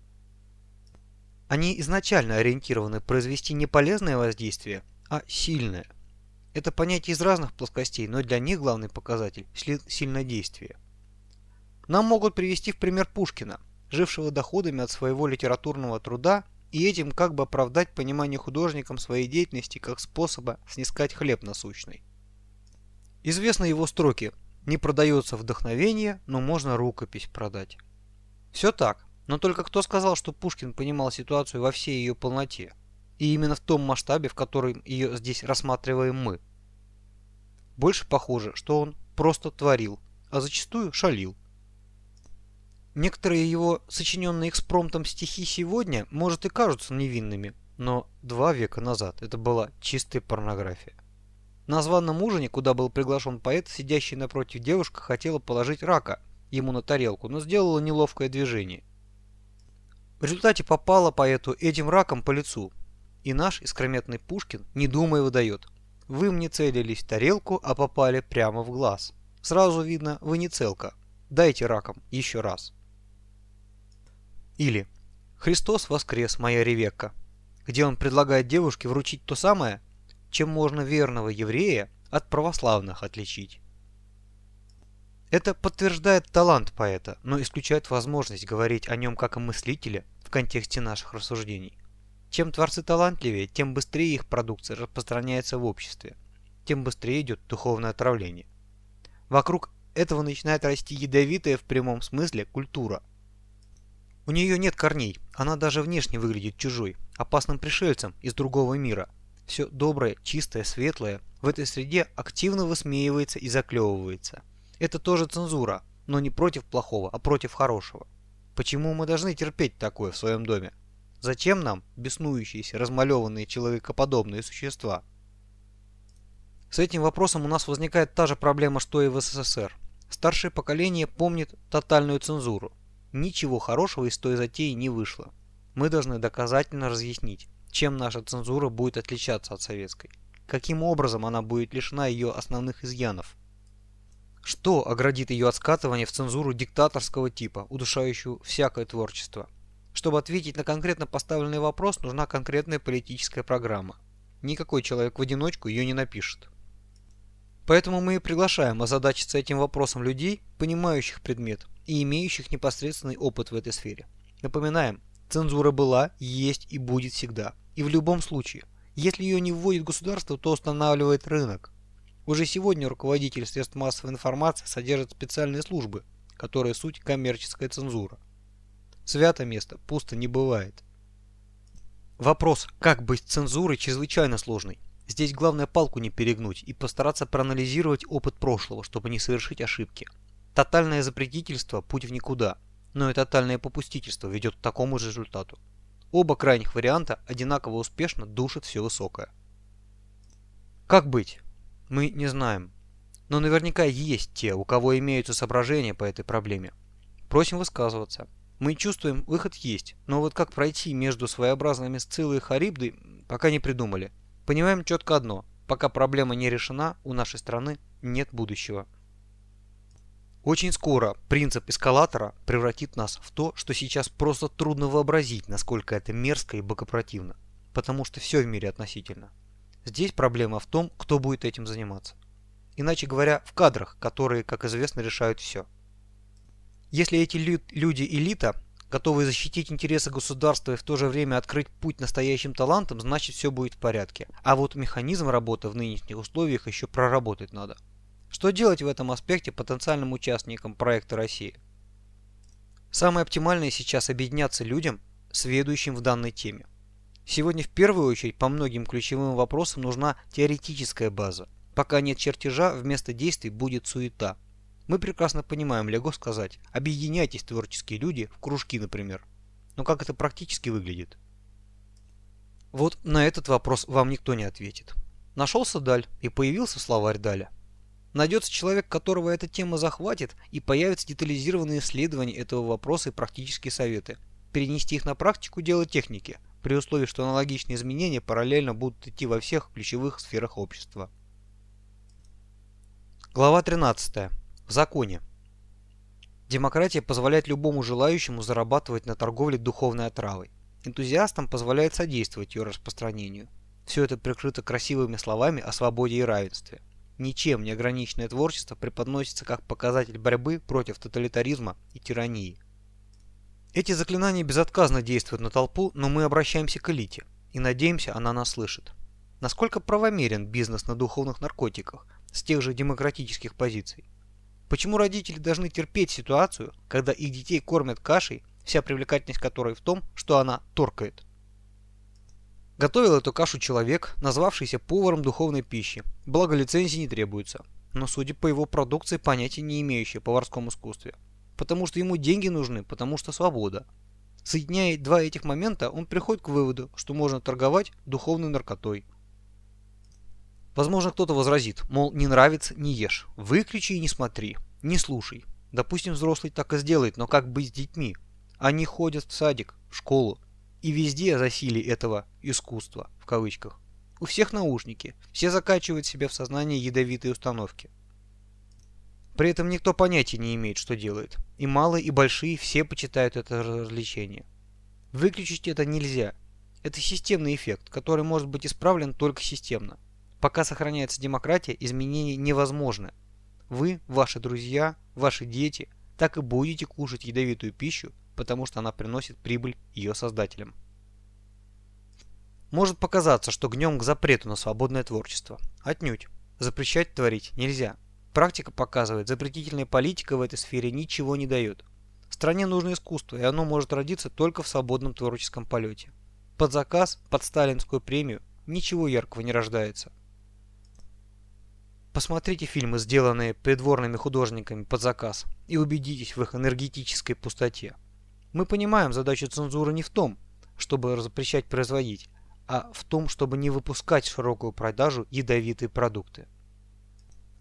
Они изначально ориентированы произвести не полезное воздействие, а сильное. Это понятие из разных плоскостей, но для них главный показатель – сильнодействие. Нам могут привести в пример Пушкина, жившего доходами от своего литературного труда и этим как бы оправдать понимание художникам своей деятельности как способа снискать хлеб насущный. Известны его строки «Не продается вдохновение, но можно рукопись продать». Все так, но только кто сказал, что Пушкин понимал ситуацию во всей ее полноте? И именно в том масштабе, в котором ее здесь рассматриваем мы. Больше похоже, что он просто творил, а зачастую шалил. Некоторые его сочиненные экспромтом стихи сегодня, может, и кажутся невинными, но два века назад это была чистая порнография. На званом ужине, куда был приглашен поэт, сидящий напротив девушка хотела положить рака ему на тарелку, но сделала неловкое движение. В результате попала поэту этим раком по лицу. И наш искрометный Пушкин, не думая, выдает. Вы мне целились в тарелку, а попали прямо в глаз. Сразу видно, вы не целка. Дайте раком еще раз. Или «Христос воскрес, моя Ревекка», где он предлагает девушке вручить то самое, чем можно верного еврея от православных отличить. Это подтверждает талант поэта, но исключает возможность говорить о нем как о мыслителе в контексте наших рассуждений. Чем творцы талантливее, тем быстрее их продукция распространяется в обществе, тем быстрее идет духовное отравление. Вокруг этого начинает расти ядовитая в прямом смысле культура. У нее нет корней, она даже внешне выглядит чужой, опасным пришельцем из другого мира – все доброе, чистое, светлое в этой среде активно высмеивается и заклевывается. Это тоже цензура, но не против плохого, а против хорошего. Почему мы должны терпеть такое в своем доме? Зачем нам беснующиеся, размалеванные человекоподобные существа? С этим вопросом у нас возникает та же проблема, что и в СССР. Старшее поколение помнит тотальную цензуру. Ничего хорошего из той затеи не вышло. Мы должны доказательно разъяснить, чем наша цензура будет отличаться от советской? Каким образом она будет лишена ее основных изъянов? Что оградит ее от скатывания в цензуру диктаторского типа, удушающую всякое творчество? Чтобы ответить на конкретно поставленный вопрос, нужна конкретная политическая программа. Никакой человек в одиночку ее не напишет. Поэтому мы и приглашаем озадачиться этим вопросом людей, понимающих предмет и имеющих непосредственный опыт в этой сфере. Напоминаем, Цензура была, есть и будет всегда. И в любом случае. Если ее не вводит государство, то устанавливает рынок. Уже сегодня руководитель средств массовой информации содержит специальные службы, которые суть коммерческая цензура. Свято место пусто не бывает. Вопрос, как быть цензурой, чрезвычайно сложный. Здесь главное палку не перегнуть и постараться проанализировать опыт прошлого, чтобы не совершить ошибки. Тотальное запретительство – путь в никуда – но и тотальное попустительство ведет к такому же результату. Оба крайних варианта одинаково успешно душат все высокое. Как быть? Мы не знаем. Но наверняка есть те, у кого имеются соображения по этой проблеме. Просим высказываться. Мы чувствуем, выход есть, но вот как пройти между своеобразными Сциллой и Харибдой, пока не придумали. Понимаем четко одно. Пока проблема не решена, у нашей страны нет будущего. Очень скоро принцип эскалатора превратит нас в то, что сейчас просто трудно вообразить, насколько это мерзко и богопротивно. Потому что все в мире относительно. Здесь проблема в том, кто будет этим заниматься. Иначе говоря, в кадрах, которые, как известно, решают все. Если эти лю люди элита, готовые защитить интересы государства и в то же время открыть путь настоящим талантам, значит все будет в порядке. А вот механизм работы в нынешних условиях еще проработать надо. Что делать в этом аспекте потенциальным участникам проекта России? Самое оптимальное сейчас объединяться людям, сведущим в данной теме. Сегодня в первую очередь по многим ключевым вопросам нужна теоретическая база. Пока нет чертежа, вместо действий будет суета. Мы прекрасно понимаем, легко сказать, объединяйтесь творческие люди, в кружки, например. Но как это практически выглядит? Вот на этот вопрос вам никто не ответит. Нашелся Даль и появился словарь Даля. Найдется человек, которого эта тема захватит, и появятся детализированные исследования этого вопроса и практические советы. Перенести их на практику – дело техники, при условии, что аналогичные изменения параллельно будут идти во всех ключевых сферах общества. Глава 13. В законе. Демократия позволяет любому желающему зарабатывать на торговле духовной отравой. Энтузиастам позволяет содействовать ее распространению. Все это прикрыто красивыми словами о свободе и равенстве ничем не ограниченное творчество преподносится как показатель борьбы против тоталитаризма и тирании. Эти заклинания безотказно действуют на толпу, но мы обращаемся к элите и надеемся, она нас слышит. Насколько правомерен бизнес на духовных наркотиках с тех же демократических позиций? Почему родители должны терпеть ситуацию, когда их детей кормят кашей, вся привлекательность которой в том, что она торкает? Готовил эту кашу человек, назвавшийся поваром духовной пищи, благо лицензии не требуется, но судя по его продукции понятия не имеющий о поварском искусстве. потому что ему деньги нужны, потому что свобода. Соединяя два этих момента, он приходит к выводу, что можно торговать духовной наркотой. Возможно, кто-то возразит, мол, не нравится – не ешь, выключи и не смотри, не слушай. Допустим, взрослый так и сделает, но как быть с детьми? Они ходят в садик, в школу, и везде засилие этого «искусства» в кавычках. У всех наушники, все закачивают себе в сознание ядовитые установки. При этом никто понятия не имеет, что делает. И малые, и большие все почитают это развлечение. Выключить это нельзя. Это системный эффект, который может быть исправлен только системно. Пока сохраняется демократия, изменения невозможны. Вы, ваши друзья, ваши дети так и будете кушать ядовитую пищу, потому что она приносит прибыль ее создателям. Может показаться, что гнем к запрету на свободное творчество. Отнюдь. Запрещать творить нельзя. Практика показывает, запретительная политика в этой сфере ничего не дает. Стране нужно искусство, и оно может родиться только в свободном творческом полете. Под заказ, под сталинскую премию, ничего яркого не рождается. Посмотрите фильмы, сделанные придворными художниками под заказ, и убедитесь в их энергетической пустоте. Мы понимаем, задача цензуры не в том, чтобы запрещать производить, а в том, чтобы не выпускать в широкую продажу ядовитые продукты.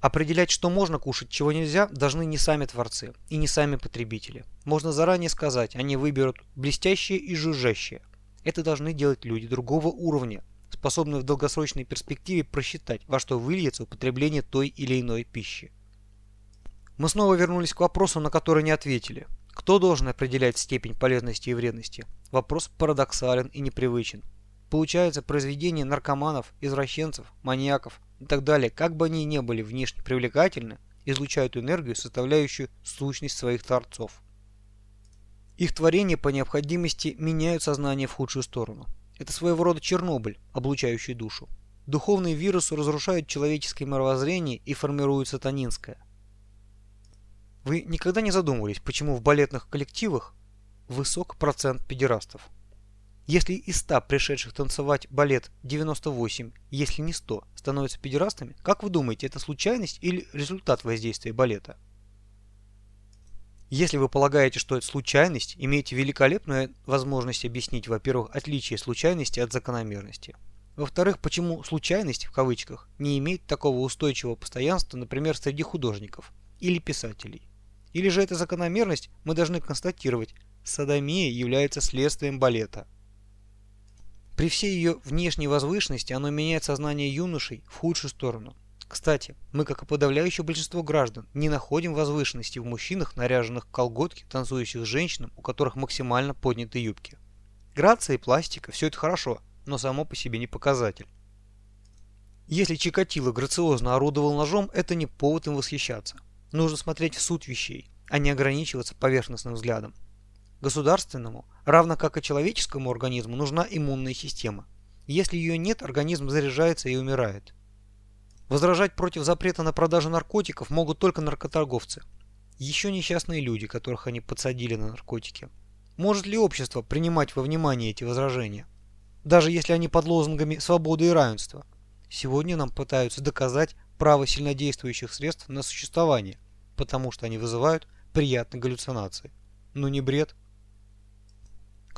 Определять, что можно кушать, чего нельзя, должны не сами творцы и не сами потребители. Можно заранее сказать, они выберут блестящее и жужжащее. Это должны делать люди другого уровня, способные в долгосрочной перспективе просчитать, во что выльется употребление той или иной пищи. Мы снова вернулись к вопросу, на который не ответили. Кто должен определять степень полезности и вредности? Вопрос парадоксален и непривычен. Получается, произведения наркоманов, извращенцев, маньяков, и так далее, как бы они ни были внешне привлекательны, излучают энергию, составляющую сущность своих творцов. Их творения по необходимости меняют сознание в худшую сторону. Это своего рода Чернобыль, облучающий душу. Духовные вирусы разрушают человеческое мировоззрение и формируют сатанинское. Вы никогда не задумывались, почему в балетных коллективах высок процент педерастов? Если из 100 пришедших танцевать балет 98, если не 100, становятся педерастами, как вы думаете, это случайность или результат воздействия балета? Если вы полагаете, что это случайность, имеете великолепную возможность объяснить, во-первых, отличие случайности от закономерности. Во-вторых, почему случайность, в кавычках, не имеет такого устойчивого постоянства, например, среди художников или писателей. Или же эта закономерность мы должны констатировать, садомия является следствием балета – при всей ее внешней возвышенности оно меняет сознание юношей в худшую сторону. Кстати, мы, как и подавляющее большинство граждан, не находим возвышенности в мужчинах, наряженных в колготки, танцующих женщинам, у которых максимально подняты юбки. Грация и пластика – все это хорошо, но само по себе не показатель. Если Чикатило грациозно орудовал ножом, это не повод им восхищаться. Нужно смотреть в суть вещей, а не ограничиваться поверхностным взглядом. Государственному, равно как и человеческому организму, нужна иммунная система. Если ее нет, организм заряжается и умирает. Возражать против запрета на продажу наркотиков могут только наркоторговцы. Еще несчастные люди, которых они подсадили на наркотики. Может ли общество принимать во внимание эти возражения? Даже если они под лозунгами свободы и равенства. Сегодня нам пытаются доказать право сильнодействующих средств на существование, потому что они вызывают приятные галлюцинации. Ну не бред?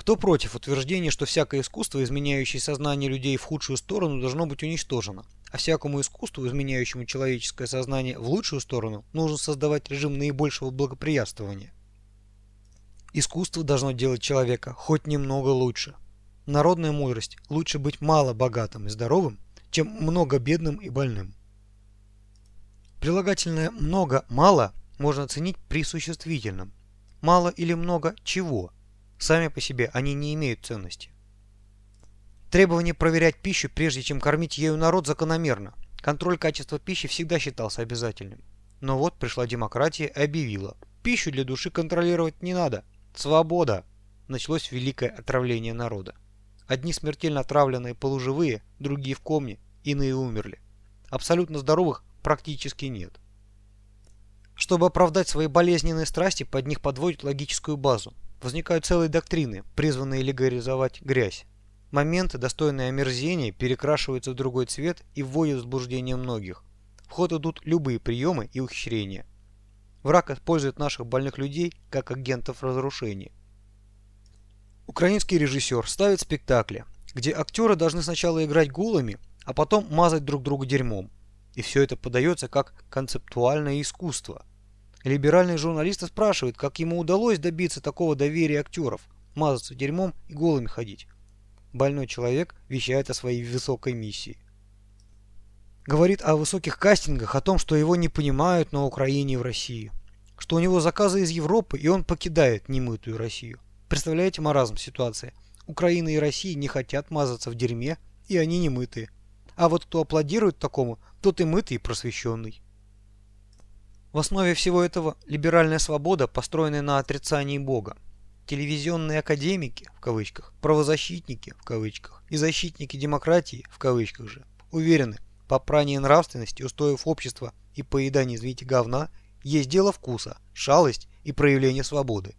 Кто против утверждения, что всякое искусство, изменяющее сознание людей в худшую сторону, должно быть уничтожено, а всякому искусству, изменяющему человеческое сознание в лучшую сторону, нужно создавать режим наибольшего благоприятствования? Искусство должно делать человека хоть немного лучше. Народная мудрость – лучше быть мало богатым и здоровым, чем много бедным и больным. Прилагательное «много-мало» можно оценить при существительном. Мало или много чего – Сами по себе они не имеют ценности. Требование проверять пищу, прежде чем кормить ею народ, закономерно. Контроль качества пищи всегда считался обязательным. Но вот пришла демократия и объявила, пищу для души контролировать не надо. Свобода! Началось великое отравление народа. Одни смертельно отравленные полуживые, другие в комне, иные умерли. Абсолютно здоровых практически нет. Чтобы оправдать свои болезненные страсти, под них подводят логическую базу. Возникают целые доктрины, призванные легализовать грязь. Моменты, достойные омерзения, перекрашиваются в другой цвет и вводят в заблуждение многих. В ход идут любые приемы и ухищрения. Враг использует наших больных людей как агентов разрушения. Украинский режиссер ставит спектакли, где актеры должны сначала играть голыми, а потом мазать друг друга дерьмом. И все это подается как концептуальное искусство. Либеральные журналисты спрашивают, как ему удалось добиться такого доверия актеров, мазаться дерьмом и голыми ходить. Больной человек вещает о своей высокой миссии. Говорит о высоких кастингах, о том, что его не понимают на Украине и в России. Что у него заказы из Европы, и он покидает немытую Россию. Представляете маразм ситуации? Украина и Россия не хотят мазаться в дерьме, и они не мытые. А вот кто аплодирует такому, тот и мытый, и просвещенный. В основе всего этого либеральная свобода, построенная на отрицании Бога. Телевизионные академики, в кавычках, правозащитники, в кавычках, и защитники демократии, в кавычках же, уверены, попрание нравственности, устоев общества и поедание, извините, говна есть дело вкуса, шалость и проявление свободы.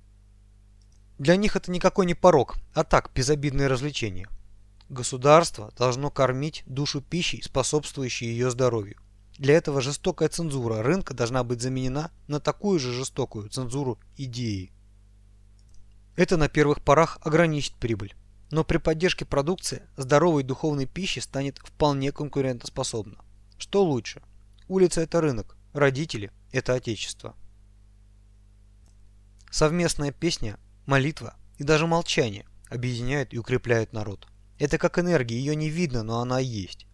Для них это никакой не порог, а так, безобидное развлечение. Государство должно кормить душу пищей, способствующей ее здоровью. Для этого жестокая цензура рынка должна быть заменена на такую же жестокую цензуру идеи. Это на первых порах ограничит прибыль. Но при поддержке продукции здоровой духовной пищи станет вполне конкурентоспособна. Что лучше? Улица – это рынок, родители – это отечество. Совместная песня Молитва и даже молчание объединяют и укрепляют народ. Это как энергия, ее не видно, но она есть.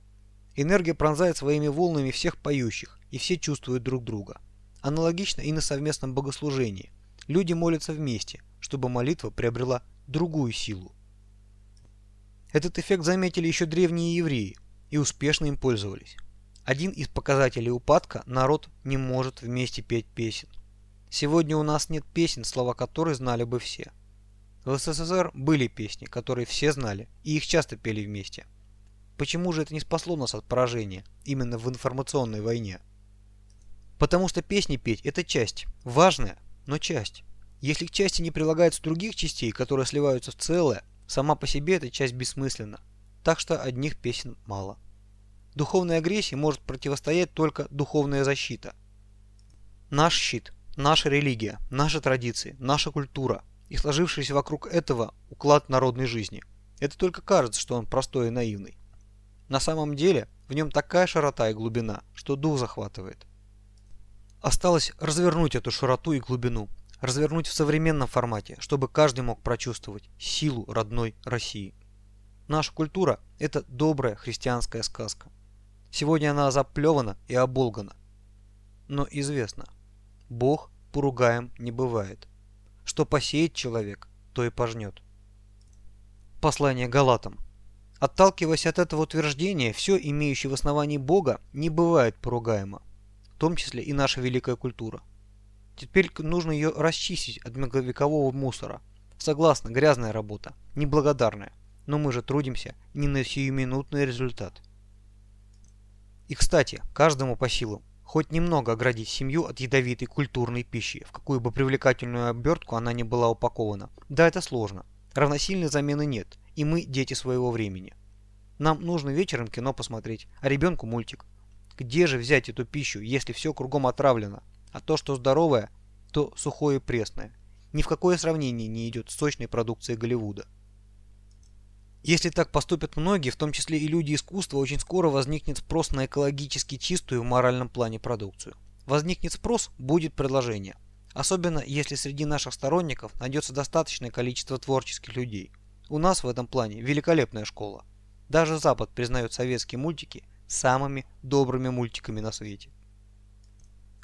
Энергия пронзает своими волнами всех поющих, и все чувствуют друг друга. Аналогично и на совместном богослужении. Люди молятся вместе, чтобы молитва приобрела другую силу. Этот эффект заметили еще древние евреи и успешно им пользовались. Один из показателей упадка – народ не может вместе петь песен. Сегодня у нас нет песен, слова которых знали бы все. В СССР были песни, которые все знали, и их часто пели вместе. Почему же это не спасло нас от поражения, именно в информационной войне? Потому что песни петь – это часть, важная, но часть. Если к части не прилагается других частей, которые сливаются в целое, сама по себе эта часть бессмысленна. Так что одних песен мало. Духовной агрессии может противостоять только духовная защита. Наш щит Наша религия, наши традиции, наша культура и сложившийся вокруг этого уклад народной жизни. Это только кажется, что он простой и наивный. На самом деле в нем такая широта и глубина, что дух захватывает. Осталось развернуть эту широту и глубину, развернуть в современном формате, чтобы каждый мог прочувствовать силу родной России. Наша культура – это добрая христианская сказка. Сегодня она заплевана и оболгана. Но известно, Бог поругаем не бывает. Что посеет человек, то и пожнет. Послание Галатам. Отталкиваясь от этого утверждения, все, имеющее в основании Бога, не бывает поругаемо, в том числе и наша великая культура. Теперь нужно ее расчистить от многовекового мусора. Согласно, грязная работа, неблагодарная, но мы же трудимся не на сиюминутный результат. И кстати, каждому по силам хоть немного оградить семью от ядовитой культурной пищи, в какую бы привлекательную обертку она ни была упакована. Да, это сложно. Равносильной замены нет, и мы дети своего времени. Нам нужно вечером кино посмотреть, а ребенку мультик. Где же взять эту пищу, если все кругом отравлено? А то, что здоровое, то сухое и пресное. Ни в какое сравнение не идет с сочной продукцией Голливуда. Если так поступят многие, в том числе и люди искусства, очень скоро возникнет спрос на экологически чистую в моральном плане продукцию. Возникнет спрос, будет предложение. Особенно если среди наших сторонников найдется достаточное количество творческих людей. У нас в этом плане великолепная школа. Даже Запад признает советские мультики самыми добрыми мультиками на свете.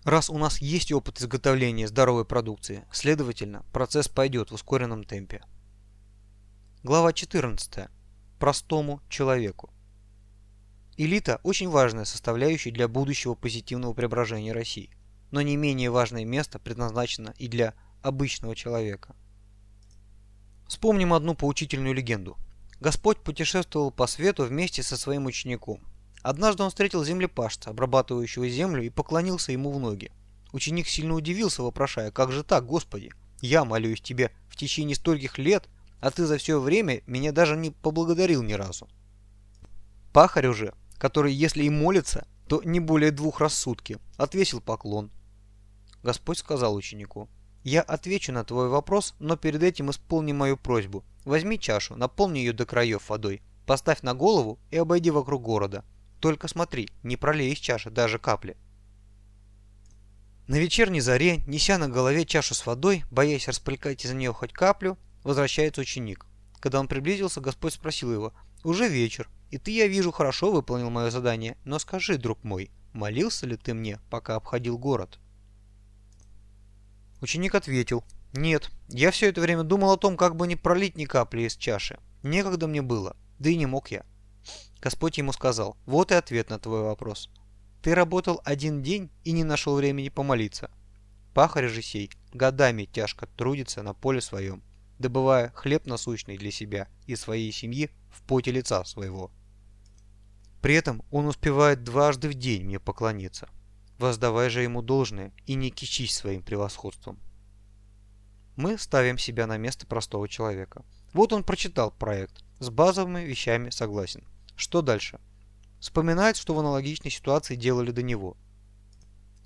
Раз у нас есть опыт изготовления здоровой продукции, следовательно, процесс пойдет в ускоренном темпе. Глава 14. Простому человеку. Элита – очень важная составляющая для будущего позитивного преображения России, но не менее важное место предназначено и для обычного человека. Вспомним одну поучительную легенду. Господь путешествовал по свету вместе со своим учеником. Однажды он встретил землепашца, обрабатывающего землю, и поклонился ему в ноги. Ученик сильно удивился, вопрошая, «Как же так, Господи? Я молюсь тебе в течение стольких лет, а ты за все время меня даже не поблагодарил ни разу. Пахарь уже, который если и молится, то не более двух раз в сутки, отвесил поклон. Господь сказал ученику, «Я отвечу на твой вопрос, но перед этим исполни мою просьбу. Возьми чашу, наполни ее до краев водой, поставь на голову и обойди вокруг города. Только смотри, не пролей из чаши даже капли». На вечерней заре, неся на голове чашу с водой, боясь расплескать из нее хоть каплю, возвращается ученик. Когда он приблизился, Господь спросил его, «Уже вечер, и ты, я вижу, хорошо выполнил мое задание, но скажи, друг мой, молился ли ты мне, пока обходил город?» Ученик ответил, «Нет, я все это время думал о том, как бы не пролить ни капли из чаши. Некогда мне было, да и не мог я». Господь ему сказал, «Вот и ответ на твой вопрос. Ты работал один день и не нашел времени помолиться. Пахарь же сей годами тяжко трудится на поле своем, добывая хлеб насущный для себя и своей семьи в поте лица своего. При этом он успевает дважды в день мне поклониться. Воздавай же ему должное и не кичись своим превосходством. Мы ставим себя на место простого человека. Вот он прочитал проект, с базовыми вещами согласен. Что дальше? вспоминает, что в аналогичной ситуации делали до него.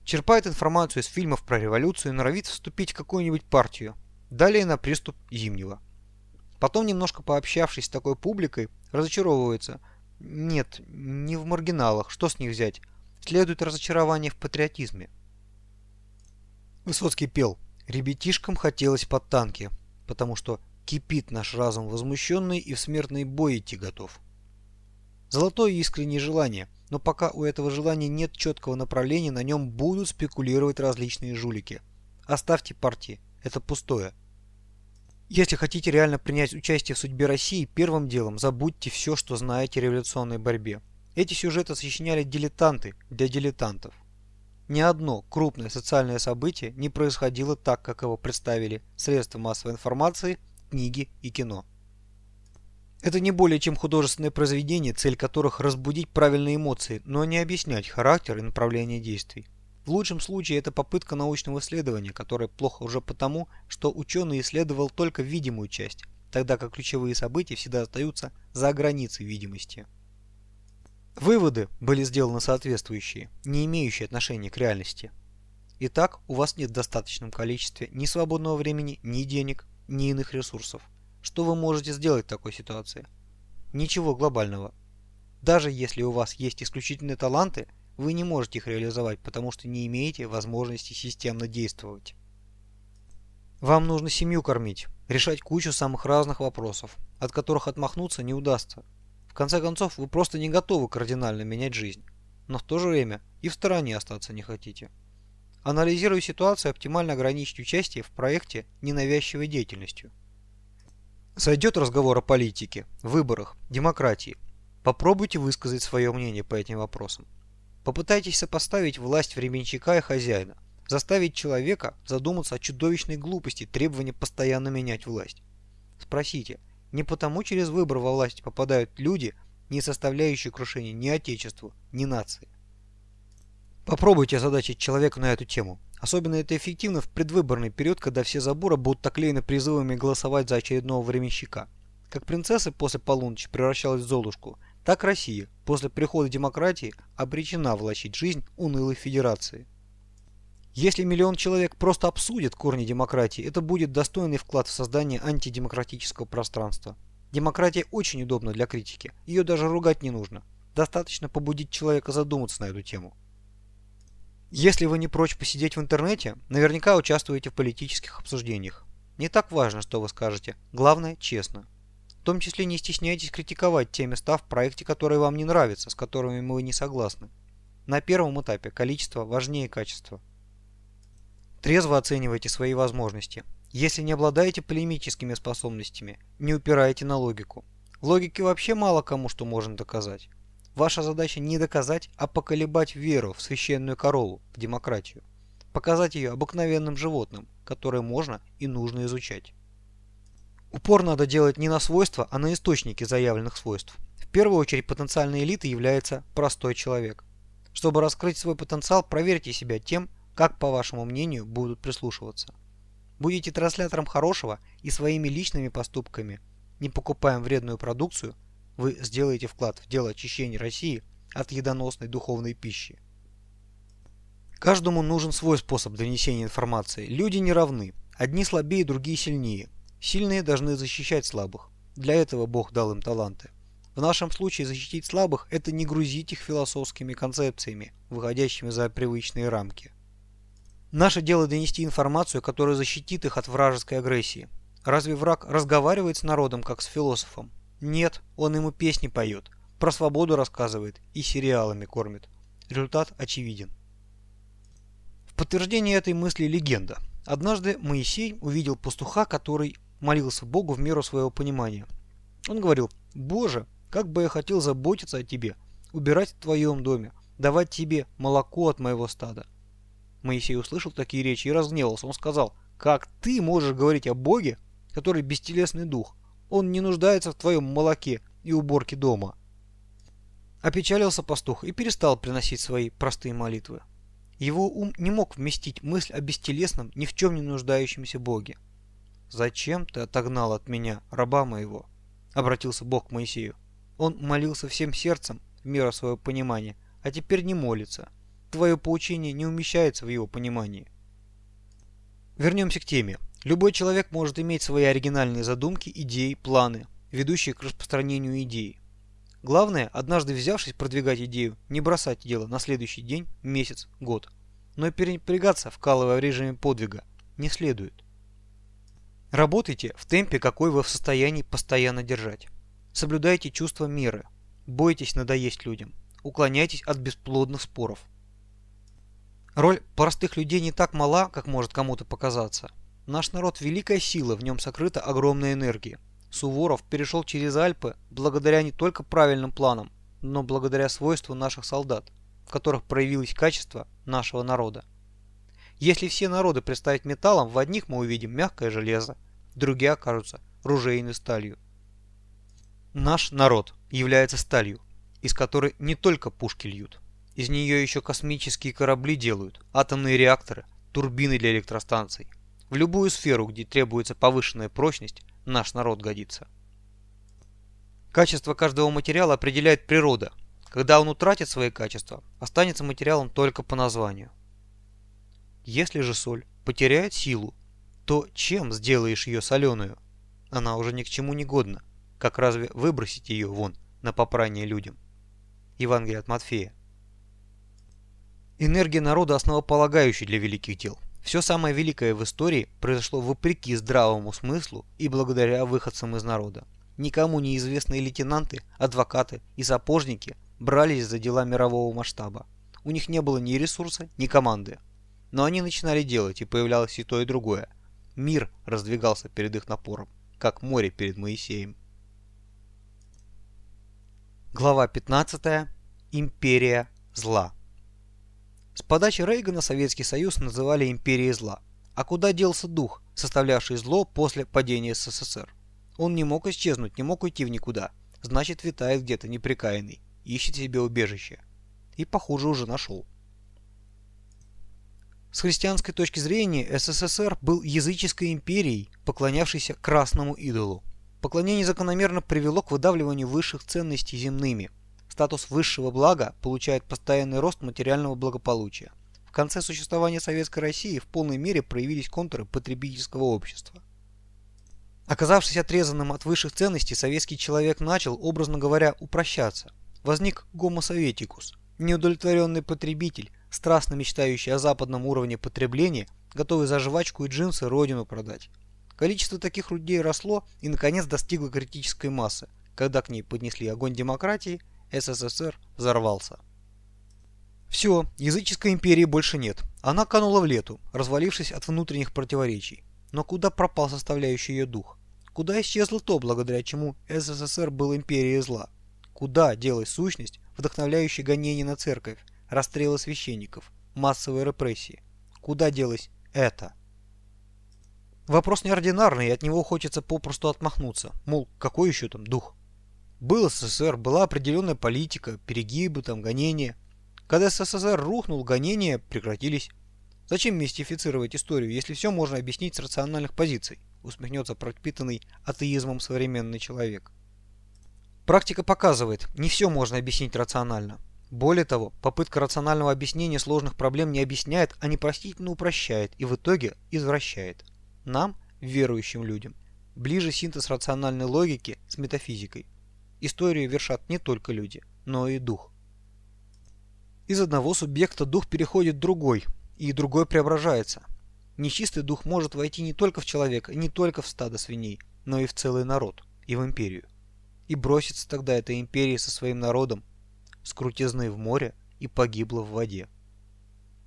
Черпает информацию из фильмов про революцию и норовит вступить в какую-нибудь партию. Далее на приступ Зимнего. Потом, немножко пообщавшись с такой публикой, разочаровывается. Нет, не в маргиналах, что с них взять? Следует разочарование в патриотизме. Высоцкий пел «Ребятишкам хотелось под танки, потому что кипит наш разум возмущенный и в смертный бой идти готов». Золотое искреннее желание, но пока у этого желания нет четкого направления, на нем будут спекулировать различные жулики. Оставьте партии, это пустое. Если хотите реально принять участие в судьбе России, первым делом забудьте все, что знаете о революционной борьбе. Эти сюжеты сочиняли дилетанты для дилетантов. Ни одно крупное социальное событие не происходило так, как его представили средства массовой информации, книги и кино. Это не более чем художественное произведение, цель которых разбудить правильные эмоции, но не объяснять характер и направление действий. В лучшем случае это попытка научного исследования, которое плохо уже потому, что ученый исследовал только видимую часть, тогда как ключевые события всегда остаются за границей видимости. Выводы были сделаны соответствующие, не имеющие отношения к реальности. Итак, у вас нет в достаточном количестве ни свободного времени, ни денег, ни иных ресурсов. Что вы можете сделать в такой ситуации? Ничего глобального. Даже если у вас есть исключительные таланты, вы не можете их реализовать, потому что не имеете возможности системно действовать. Вам нужно семью кормить, решать кучу самых разных вопросов, от которых отмахнуться не удастся. В конце концов, вы просто не готовы кардинально менять жизнь, но в то же время и в стороне остаться не хотите. Анализируя ситуацию, оптимально ограничить участие в проекте ненавязчивой деятельностью – Сойдет разговор о политике, выборах, демократии. Попробуйте высказать свое мнение по этим вопросам. Попытайтесь сопоставить власть временщика и хозяина. Заставить человека задуматься о чудовищной глупости требования постоянно менять власть. Спросите, не потому через выбор во власть попадают люди, не составляющие крушения ни отечеству, ни нации. Попробуйте озадачить человека на эту тему. Особенно это эффективно в предвыборный период, когда все заборы будут оклеены призывами голосовать за очередного временщика. Как принцесса после полуночи превращалась в Золушку, так Россия после прихода демократии обречена влачить жизнь унылой федерации. Если миллион человек просто обсудят корни демократии, это будет достойный вклад в создание антидемократического пространства. Демократия очень удобна для критики, ее даже ругать не нужно. Достаточно побудить человека задуматься на эту тему. Если вы не прочь посидеть в интернете, наверняка участвуете в политических обсуждениях. Не так важно, что вы скажете, главное – честно. Том числе не стесняйтесь критиковать те места в проекте, которые вам не нравятся, с которыми вы не согласны. На первом этапе количество важнее качества. Трезво оценивайте свои возможности. Если не обладаете полемическими способностями, не упирайте на логику. В логике вообще мало кому что можно доказать. Ваша задача не доказать, а поколебать веру в священную корову, в демократию. Показать ее обыкновенным животным, которые можно и нужно изучать. Упор надо делать не на свойства, а на источники заявленных свойств. В первую очередь потенциальной элитой является простой человек. Чтобы раскрыть свой потенциал, проверьте себя тем, как, по вашему мнению, будут прислушиваться. Будете транслятором хорошего и своими личными поступками, не покупаем вредную продукцию – вы сделаете вклад в дело очищения России от едоносной духовной пищи. Каждому нужен свой способ донесения информации. Люди не равны. Одни слабее, другие сильнее. Сильные должны защищать слабых. Для этого Бог дал им таланты. В нашем случае защитить слабых – это не грузить их философскими концепциями, выходящими за привычные рамки. Наше дело донести информацию, которая защитит их от вражеской агрессии. Разве враг разговаривает с народом, как с философом? Нет, он ему песни поет, про свободу рассказывает и сериалами кормит. Результат очевиден. В подтверждение этой мысли легенда. Однажды Моисей увидел пастуха, который молился Богу в меру своего понимания. Он говорил, «Боже, как бы я хотел заботиться о тебе, убирать в твоем доме, давать тебе молоко от моего стада». Моисей услышал такие речи и разгневался. Он сказал, «Как ты можешь говорить о Боге, который бестелесный дух? Он не нуждается в твоем молоке и уборке дома». Опечалился пастух и перестал приносить свои простые молитвы. Его ум не мог вместить мысль о бестелесном, ни в чем не нуждающемся Боге. «Зачем ты отогнал от меня, раба моего?» — обратился Бог к Моисею. Он молился всем сердцем, в меру своего понимания, а теперь не молится. Твое поучение не умещается в его понимании. Вернемся к теме. Любой человек может иметь свои оригинальные задумки, идеи, планы, ведущие к распространению идеи. Главное, однажды взявшись продвигать идею, не бросать дело на следующий день, месяц, год. Но и перенапрягаться, вкалывая в режиме подвига, не следует. Работайте в темпе, какой вы в состоянии постоянно держать. Соблюдайте чувство меры. Бойтесь надоесть людям. Уклоняйтесь от бесплодных споров. Роль простых людей не так мала, как может кому-то показаться. Наш народ – великая сила, в нем сокрыта огромная энергия. Суворов перешел через Альпы благодаря не только правильным планам, но благодаря свойству наших солдат, в которых проявилось качество нашего народа. Если все народы представить металлом, в одних мы увидим мягкое железо, другие окажутся ружейной сталью. Наш народ является сталью, из которой не только пушки льют. Из нее еще космические корабли делают, атомные реакторы, турбины для электростанций. В любую сферу, где требуется повышенная прочность, наш народ годится. Качество каждого материала определяет природа. Когда он утратит свои качества, останется материалом только по названию. Если же соль потеряет силу, то чем сделаешь ее соленую? Она уже ни к чему не годна. Как разве выбросить ее вон на попрание людям? Евангелие от Матфея. Энергия народа основополагающая для великих дел. Все самое великое в истории произошло вопреки здравому смыслу и благодаря выходцам из народа. Никому неизвестные лейтенанты, адвокаты и сапожники брались за дела мирового масштаба. У них не было ни ресурса, ни команды. Но они начинали делать, и появлялось и то, и другое. Мир раздвигался перед их напором, как море перед Моисеем. Глава 15. Империя зла. С подачи Рейгана Советский Союз называли империей зла. А куда делся дух, составлявший зло после падения СССР? Он не мог исчезнуть, не мог уйти в никуда. Значит, витает где-то неприкаянный, ищет себе убежище. И, похоже, уже нашел. С христианской точки зрения СССР был языческой империей, поклонявшейся красному идолу. Поклонение закономерно привело к выдавливанию высших ценностей земными, статус высшего блага получает постоянный рост материального благополучия. В конце существования Советской России в полной мере проявились контуры потребительского общества. Оказавшись отрезанным от высших ценностей, советский человек начал, образно говоря, упрощаться. Возник гомо советикус, неудовлетворенный потребитель, страстно мечтающий о западном уровне потребления, готовый за жвачку и джинсы родину продать. Количество таких людей росло и наконец достигло критической массы, когда к ней поднесли огонь демократии СССР взорвался. Все, языческой империи больше нет. Она канула в лету, развалившись от внутренних противоречий. Но куда пропал составляющий ее дух? Куда исчезло то, благодаря чему СССР был империей зла? Куда делась сущность, вдохновляющая гонения на церковь, расстрелы священников, массовые репрессии? Куда делось это? Вопрос неординарный, и от него хочется попросту отмахнуться. Мол, какой еще там дух? Был СССР, была определенная политика, перегибы, там, гонения. Когда СССР рухнул, гонения прекратились. Зачем мистифицировать историю, если все можно объяснить с рациональных позиций? Усмехнется пропитанный атеизмом современный человек. Практика показывает, не все можно объяснить рационально. Более того, попытка рационального объяснения сложных проблем не объясняет, а непростительно упрощает и в итоге извращает. Нам, верующим людям, ближе синтез рациональной логики с метафизикой. Историю вершат не только люди, но и дух. Из одного субъекта дух переходит в другой, и другой преображается. Нечистый дух может войти не только в человека, не только в стадо свиней, но и в целый народ, и в империю. И бросится тогда эта империя со своим народом с крутизны в море и погибла в воде.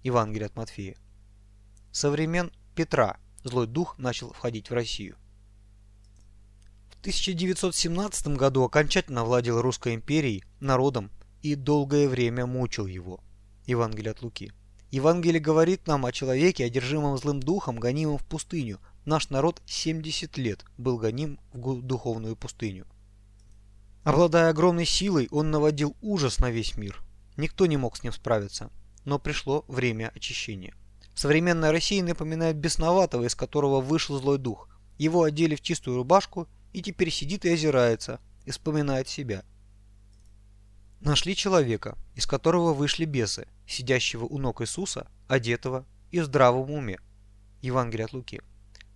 Евангелие от Матфея. Со времен Петра злой дух начал входить в Россию. В 1917 году окончательно владел Русской империей, народом и долгое время мучил его. Евангелие от Луки. Евангелие говорит нам о человеке, одержимом злым духом, гонимом в пустыню. Наш народ 70 лет был гоним в духовную пустыню. Обладая огромной силой, он наводил ужас на весь мир. Никто не мог с ним справиться. Но пришло время очищения. Современная Россия напоминает бесноватого, из которого вышел злой дух. Его одели в чистую рубашку, и теперь сидит и озирается, и вспоминает себя. Нашли человека, из которого вышли бесы, сидящего у ног Иисуса, одетого и в здравом уме. Евангелие от Луки.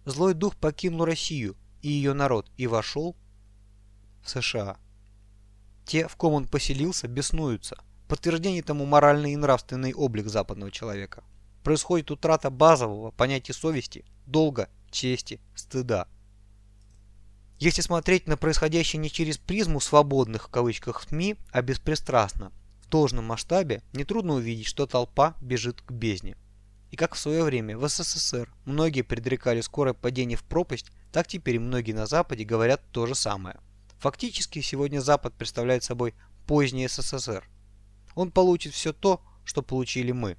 Злой дух покинул Россию и ее народ и вошел в США. Те, в ком он поселился, беснуются. Подтверждение тому моральный и нравственный облик западного человека. Происходит утрата базового понятия совести, долга, чести, стыда. Если смотреть на происходящее не через призму «свободных» в кавычках СМИ, а беспристрастно, в должном масштабе, нетрудно увидеть, что толпа бежит к бездне. И как в свое время в СССР многие предрекали скорое падение в пропасть, так теперь многие на Западе говорят то же самое. Фактически сегодня Запад представляет собой поздний СССР. Он получит все то, что получили мы.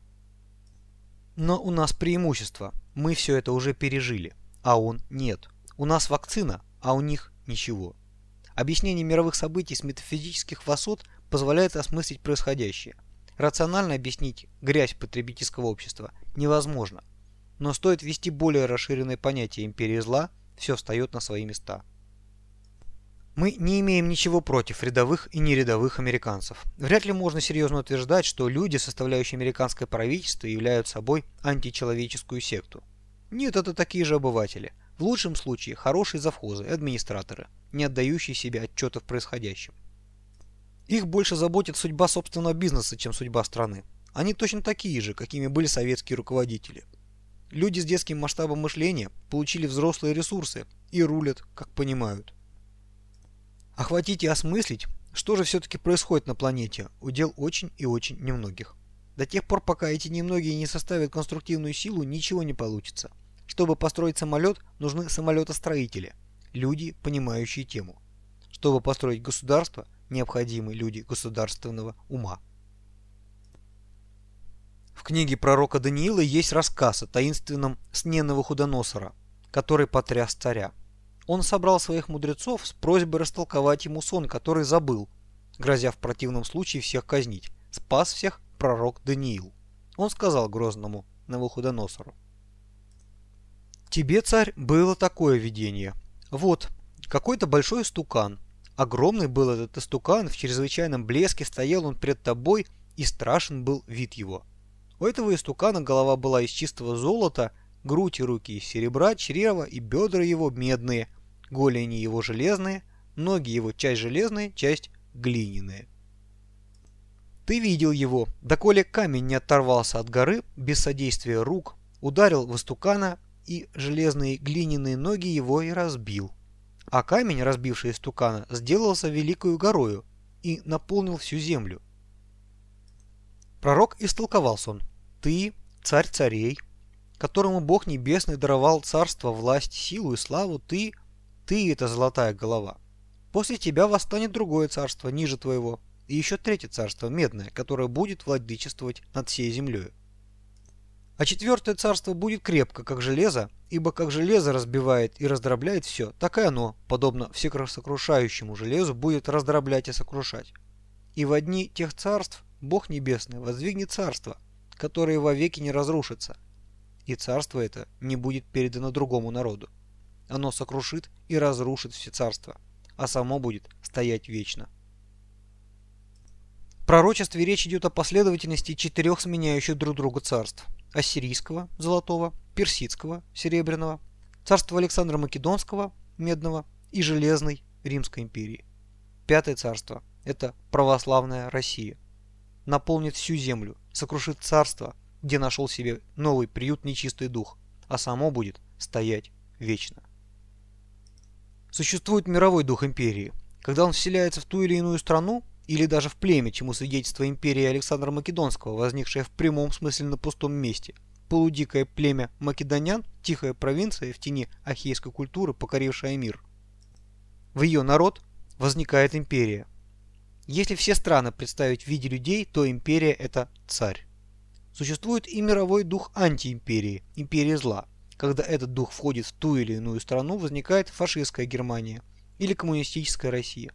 Но у нас преимущество. Мы все это уже пережили, а он нет. У нас вакцина, а у них ничего. Объяснение мировых событий с метафизических высот позволяет осмыслить происходящее. Рационально объяснить грязь потребительского общества невозможно. Но стоит ввести более расширенное понятие империи зла, все встает на свои места. Мы не имеем ничего против рядовых и нерядовых американцев. Вряд ли можно серьезно утверждать, что люди, составляющие американское правительство, являются собой античеловеческую секту. Нет, это такие же обыватели – в лучшем случае хорошие завхозы и администраторы, не отдающие себе отчета в происходящем. Их больше заботит судьба собственного бизнеса, чем судьба страны. Они точно такие же, какими были советские руководители. Люди с детским масштабом мышления получили взрослые ресурсы и рулят, как понимают. Охватить и осмыслить, что же все-таки происходит на планете, удел очень и очень немногих. До тех пор, пока эти немногие не составят конструктивную силу, ничего не получится. Чтобы построить самолет, нужны самолетостроители, люди, понимающие тему. Чтобы построить государство, необходимы люди государственного ума. В книге пророка Даниила есть рассказ о таинственном сне Навуходоносора, который потряс царя. Он собрал своих мудрецов с просьбой растолковать ему сон, который забыл, грозя в противном случае всех казнить. Спас всех пророк Даниил. Он сказал грозному Навуходоносору. Тебе, царь, было такое видение. Вот, какой-то большой стукан. Огромный был этот истукан, в чрезвычайном блеске стоял он пред тобой, и страшен был вид его. У этого истукана голова была из чистого золота, грудь и руки из серебра, чрево и бедра его медные, голени его железные, ноги его часть железная, часть глиняная. Ты видел его, доколе камень не оторвался от горы без содействия рук, ударил в истукана и железные глиняные ноги его и разбил. А камень, разбивший истукана, сделался великою горою и наполнил всю землю. Пророк истолковал сон. Ты, царь царей, которому Бог Небесный даровал царство, власть, силу и славу, ты, ты это золотая голова. После тебя восстанет другое царство, ниже твоего, и еще третье царство, медное, которое будет владычествовать над всей землей. А четвертое царство будет крепко, как железо, ибо как железо разбивает и раздробляет все, так и оно, подобно всесокрушающему железу, будет раздроблять и сокрушать. И в одни тех царств Бог Небесный воздвигнет царство, которое вовеки не разрушится, и царство это не будет передано другому народу. Оно сокрушит и разрушит все царства, а само будет стоять вечно. В пророчестве речь идет о последовательности четырех сменяющих друг друга царств. Ассирийского, золотого, персидского, серебряного, царства Александра Македонского, медного и железной Римской империи. Пятое царство – это православная Россия. Наполнит всю землю, сокрушит царство, где нашел себе новый приют нечистый дух, а само будет стоять вечно. Существует мировой дух империи. Когда он вселяется в ту или иную страну, или даже в племя, чему свидетельство империи Александра Македонского, возникшее в прямом смысле на пустом месте. Полудикое племя македонян, тихая провинция в тени ахейской культуры, покорившая мир. В ее народ возникает империя. Если все страны представить в виде людей, то империя это царь. Существует и мировой дух антиимперии, империи зла. Когда этот дух входит в ту или иную страну, возникает фашистская Германия или коммунистическая Россия.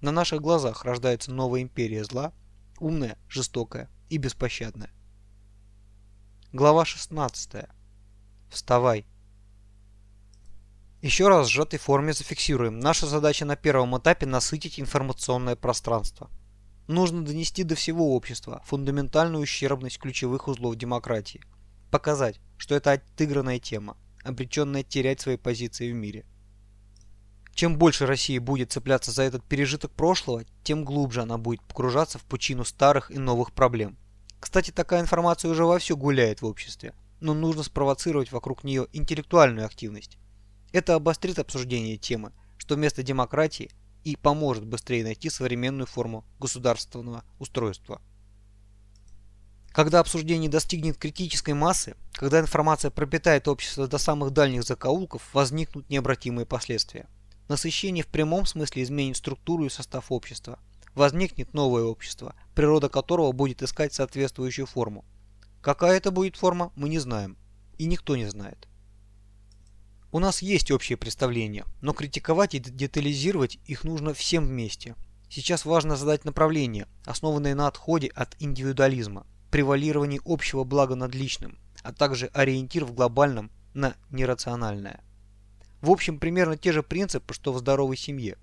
На наших глазах рождается новая империя зла, умная, жестокая и беспощадная. Глава 16. Вставай. Еще раз в сжатой форме зафиксируем. Наша задача на первом этапе насытить информационное пространство. Нужно донести до всего общества фундаментальную ущербность ключевых узлов демократии. Показать, что это отыгранная тема, обреченная терять свои позиции в мире. Чем больше Россия будет цепляться за этот пережиток прошлого, тем глубже она будет погружаться в пучину старых и новых проблем. Кстати, такая информация уже вовсю гуляет в обществе, но нужно спровоцировать вокруг нее интеллектуальную активность. Это обострит обсуждение темы, что вместо демократии и поможет быстрее найти современную форму государственного устройства. Когда обсуждение достигнет критической массы, когда информация пропитает общество до самых дальних закоулков, возникнут необратимые последствия. Насыщение в прямом смысле изменит структуру и состав общества. Возникнет новое общество, природа которого будет искать соответствующую форму. Какая это будет форма, мы не знаем. И никто не знает. У нас есть общее представление, но критиковать и детализировать их нужно всем вместе. Сейчас важно задать направление, основанное на отходе от индивидуализма, превалировании общего блага над личным, а также ориентир в глобальном на нерациональное. В общем, примерно те же принципы, что в здоровой семье.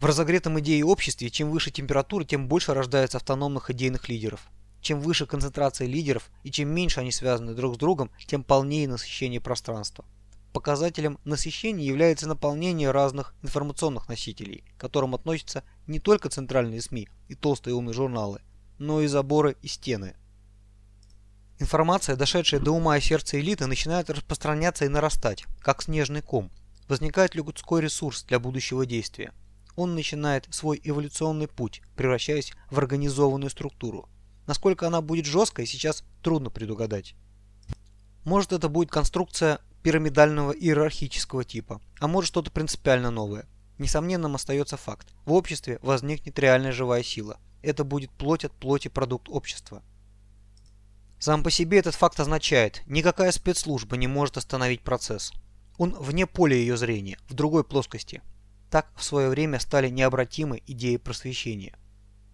В разогретом идее обществе, чем выше температура, тем больше рождается автономных идейных лидеров. Чем выше концентрация лидеров и чем меньше они связаны друг с другом, тем полнее насыщение пространства. Показателем насыщения является наполнение разных информационных носителей, к которым относятся не только центральные СМИ и толстые умные журналы, но и заборы и стены. Информация, дошедшая до ума и сердца элиты, начинает распространяться и нарастать, как снежный ком. Возникает людской ресурс для будущего действия. Он начинает свой эволюционный путь, превращаясь в организованную структуру. Насколько она будет жесткой, сейчас трудно предугадать. Может это будет конструкция пирамидального иерархического типа, а может что-то принципиально новое. Несомненным остается факт. В обществе возникнет реальная живая сила. Это будет плоть от плоти продукт общества. Сам по себе этот факт означает, никакая спецслужба не может остановить процесс. Он вне поля ее зрения, в другой плоскости. Так в свое время стали необратимы идеи просвещения.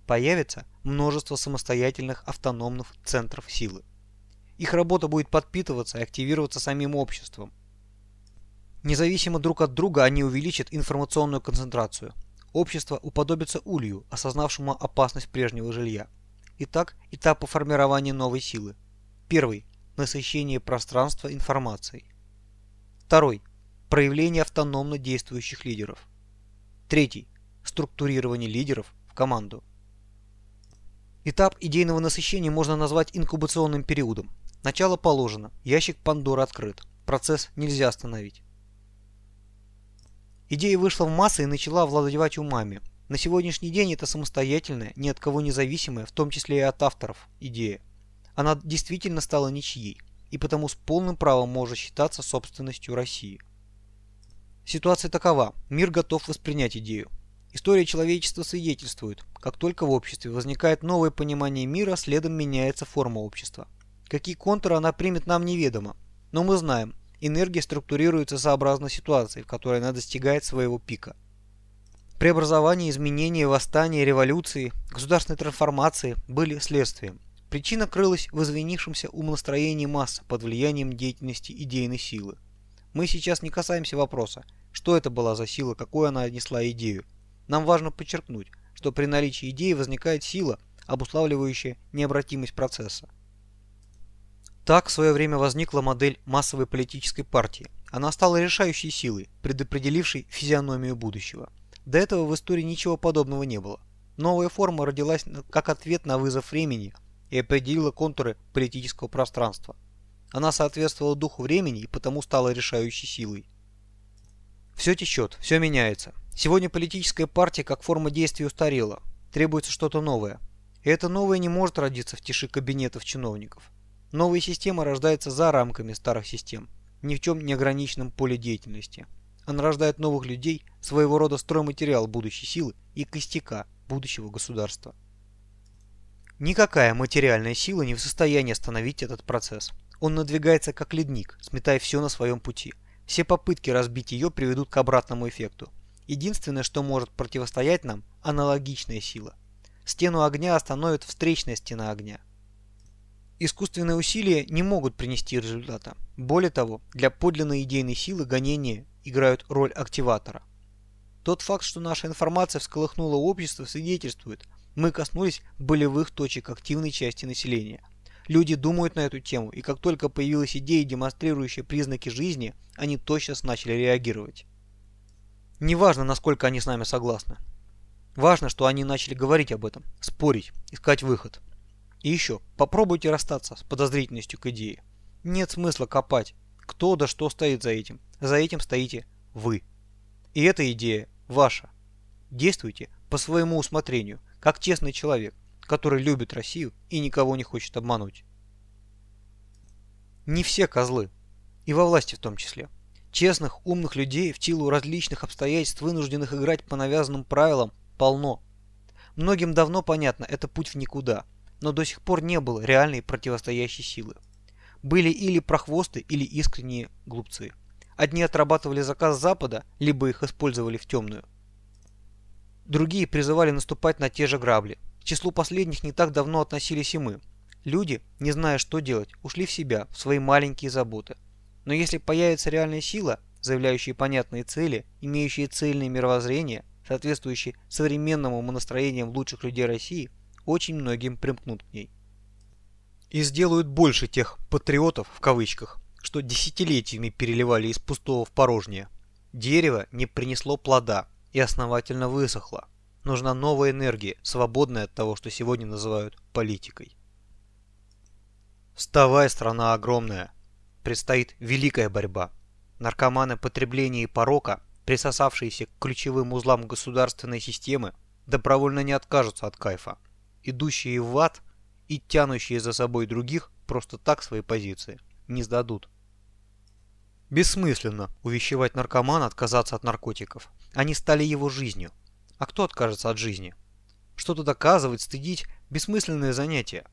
Появится множество самостоятельных автономных центров силы. Их работа будет подпитываться и активироваться самим обществом. Независимо друг от друга они увеличат информационную концентрацию. Общество уподобится улью, осознавшему опасность прежнего жилья. Итак, этапы формирования новой силы. Первый. Насыщение пространства информацией. Второй. Проявление автономно действующих лидеров. Третий. Структурирование лидеров в команду. Этап идейного насыщения можно назвать инкубационным периодом. Начало положено, ящик Пандоры открыт, процесс нельзя остановить. Идея вышла в массы и начала овладевать умами, на сегодняшний день это самостоятельная, ни от кого независимая, в том числе и от авторов, идея. Она действительно стала ничьей, и потому с полным правом может считаться собственностью России. Ситуация такова. Мир готов воспринять идею. История человечества свидетельствует, как только в обществе возникает новое понимание мира, следом меняется форма общества. Какие контуры она примет нам неведомо, но мы знаем, энергия структурируется сообразно ситуации, в которой она достигает своего пика – Преобразования, изменения, восстания, революции, государственной трансформации были следствием. Причина крылась в извинившемся умонастроении массы под влиянием деятельности идейной силы. Мы сейчас не касаемся вопроса, что это была за сила, какую она несла идею. Нам важно подчеркнуть, что при наличии идеи возникает сила, обуславливающая необратимость процесса. Так в свое время возникла модель массовой политической партии. Она стала решающей силой, предопределившей физиономию будущего. До этого в истории ничего подобного не было. Новая форма родилась как ответ на вызов времени и определила контуры политического пространства. Она соответствовала духу времени и потому стала решающей силой. Все течет, все меняется. Сегодня политическая партия как форма действия устарела. Требуется что-то новое. И это новое не может родиться в тиши кабинетов чиновников. Новая система рождается за рамками старых систем, ни в чем не ограниченном поле деятельности. Она рождает новых людей, своего рода стройматериал будущей силы и костяка будущего государства. Никакая материальная сила не в состоянии остановить этот процесс. Он надвигается как ледник, сметая все на своем пути. Все попытки разбить ее приведут к обратному эффекту. Единственное, что может противостоять нам – аналогичная сила. Стену огня остановит встречная стена огня. Искусственные усилия не могут принести результата. Более того, для подлинной идейной силы гонения играют роль активатора. Тот факт, что наша информация всколыхнула общество, свидетельствует, мы коснулись болевых точек активной части населения. Люди думают на эту тему, и как только появилась идея, демонстрирующая признаки жизни, они тотчас начали реагировать. Неважно, насколько они с нами согласны. Важно, что они начали говорить об этом, спорить, искать выход. И еще, попробуйте расстаться с подозрительностью к идее. Нет смысла копать, кто да что стоит за этим. За этим стоите вы. И эта идея ваша. Действуйте по своему усмотрению, как честный человек, который любит Россию и никого не хочет обмануть. Не все козлы, и во власти в том числе. Честных, умных людей в силу различных обстоятельств, вынужденных играть по навязанным правилам, полно. Многим давно понятно, это путь в никуда, но до сих пор не было реальной противостоящей силы. Были или прохвосты, или искренние глупцы. Одни отрабатывали заказ Запада, либо их использовали в темную. Другие призывали наступать на те же грабли, к числу последних не так давно относились и мы. Люди, не зная, что делать, ушли в себя, в свои маленькие заботы. Но если появится реальная сила, заявляющая понятные цели, имеющая цельное мировоззрение, соответствующее современному умонастроениям лучших людей России, очень многим примкнут к ней. И сделают больше тех «патриотов» в кавычках, что десятилетиями переливали из пустого в порожнее. Дерево не принесло плода и основательно высохло. Нужна новая энергия, свободная от того, что сегодня называют политикой. Вставай, страна огромная! Предстоит великая борьба. Наркоманы потребления и порока, присосавшиеся к ключевым узлам государственной системы, добровольно не откажутся от кайфа. Идущие в ад и тянущие за собой других просто так свои позиции не сдадут. Бессмысленно увещевать наркомана отказаться от наркотиков. Они стали его жизнью. А кто откажется от жизни? Что-то доказывать, стыдить – бессмысленное занятие.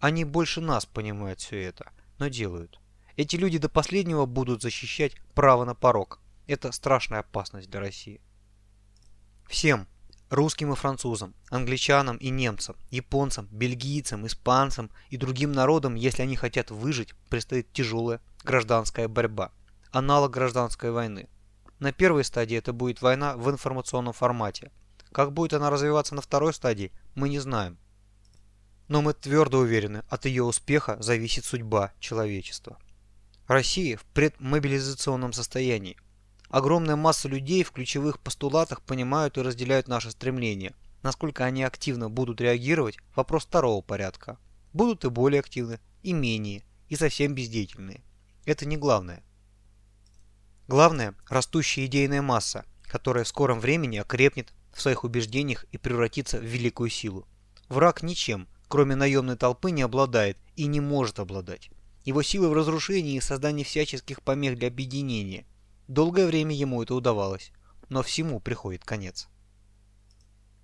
Они больше нас понимают все это, но делают. Эти люди до последнего будут защищать право на порог. Это страшная опасность для России. Всем, русским и французам, англичанам и немцам, японцам, бельгийцам, испанцам и другим народам, если они хотят выжить, предстоит тяжелая гражданская борьба, аналог гражданской войны. На первой стадии это будет война в информационном формате, как будет она развиваться на второй стадии, мы не знаем. Но мы твердо уверены, от ее успеха зависит судьба человечества. Россия в предмобилизационном состоянии. Огромная масса людей в ключевых постулатах понимают и разделяют наши стремления. Насколько они активно будут реагировать – вопрос второго порядка. Будут и более активны, и менее, и совсем бездеятельные. Это не главное. Главное – растущая идейная масса, которая в скором времени окрепнет в своих убеждениях и превратиться в великую силу. Враг ничем, кроме наемной толпы, не обладает и не может обладать. Его сила в разрушении и создании всяческих помех для объединения. Долгое время ему это удавалось, но всему приходит конец.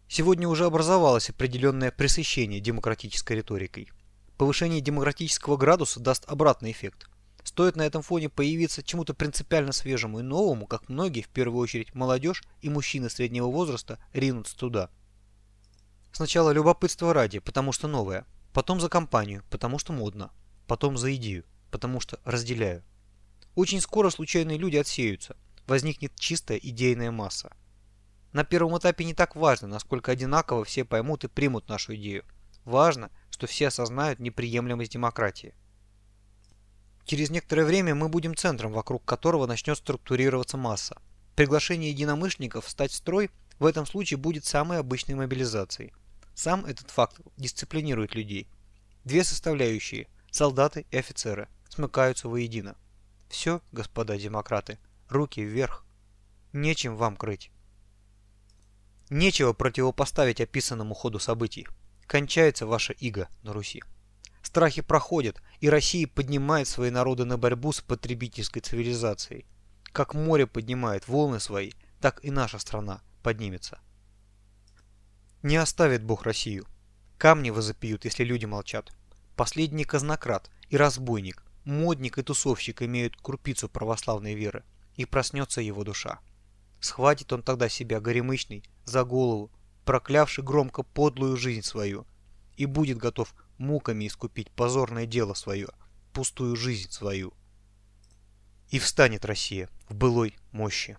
Сегодня уже образовалось определенное пресыщение демократической риторикой. Повышение демократического градуса даст обратный эффект – Стоит на этом фоне появиться чему-то принципиально свежему и новому, как многие, в первую очередь молодежь и мужчины среднего возраста, ринутся туда. Сначала любопытство ради, потому что новое. Потом за компанию, потому что модно. Потом за идею, потому что разделяю. Очень скоро случайные люди отсеются. Возникнет чистая идейная масса. На первом этапе не так важно, насколько одинаково все поймут и примут нашу идею. Важно, что все осознают неприемлемость демократии. Через некоторое время мы будем центром, вокруг которого начнет структурироваться масса. Приглашение единомышленников встать в строй в этом случае будет самой обычной мобилизацией. Сам этот факт дисциплинирует людей. Две составляющие – солдаты и офицеры – смыкаются воедино. Все, господа демократы, руки вверх. Нечем вам крыть. Нечего противопоставить описанному ходу событий. Кончается ваша ига на Руси. Страхи проходят, и Россия поднимает свои народы на борьбу с потребительской цивилизацией. Как море поднимает волны свои, так и наша страна поднимется. Не оставит Бог Россию. Камни возопьют, если люди молчат. Последний казнократ и разбойник, модник и тусовщик имеют крупицу православной веры, и проснется его душа. Схватит он тогда себя горемычный за голову, проклявший громко подлую жизнь свою, и будет готов муками искупить позорное дело свое, пустую жизнь свою. И встанет Россия в былой мощи.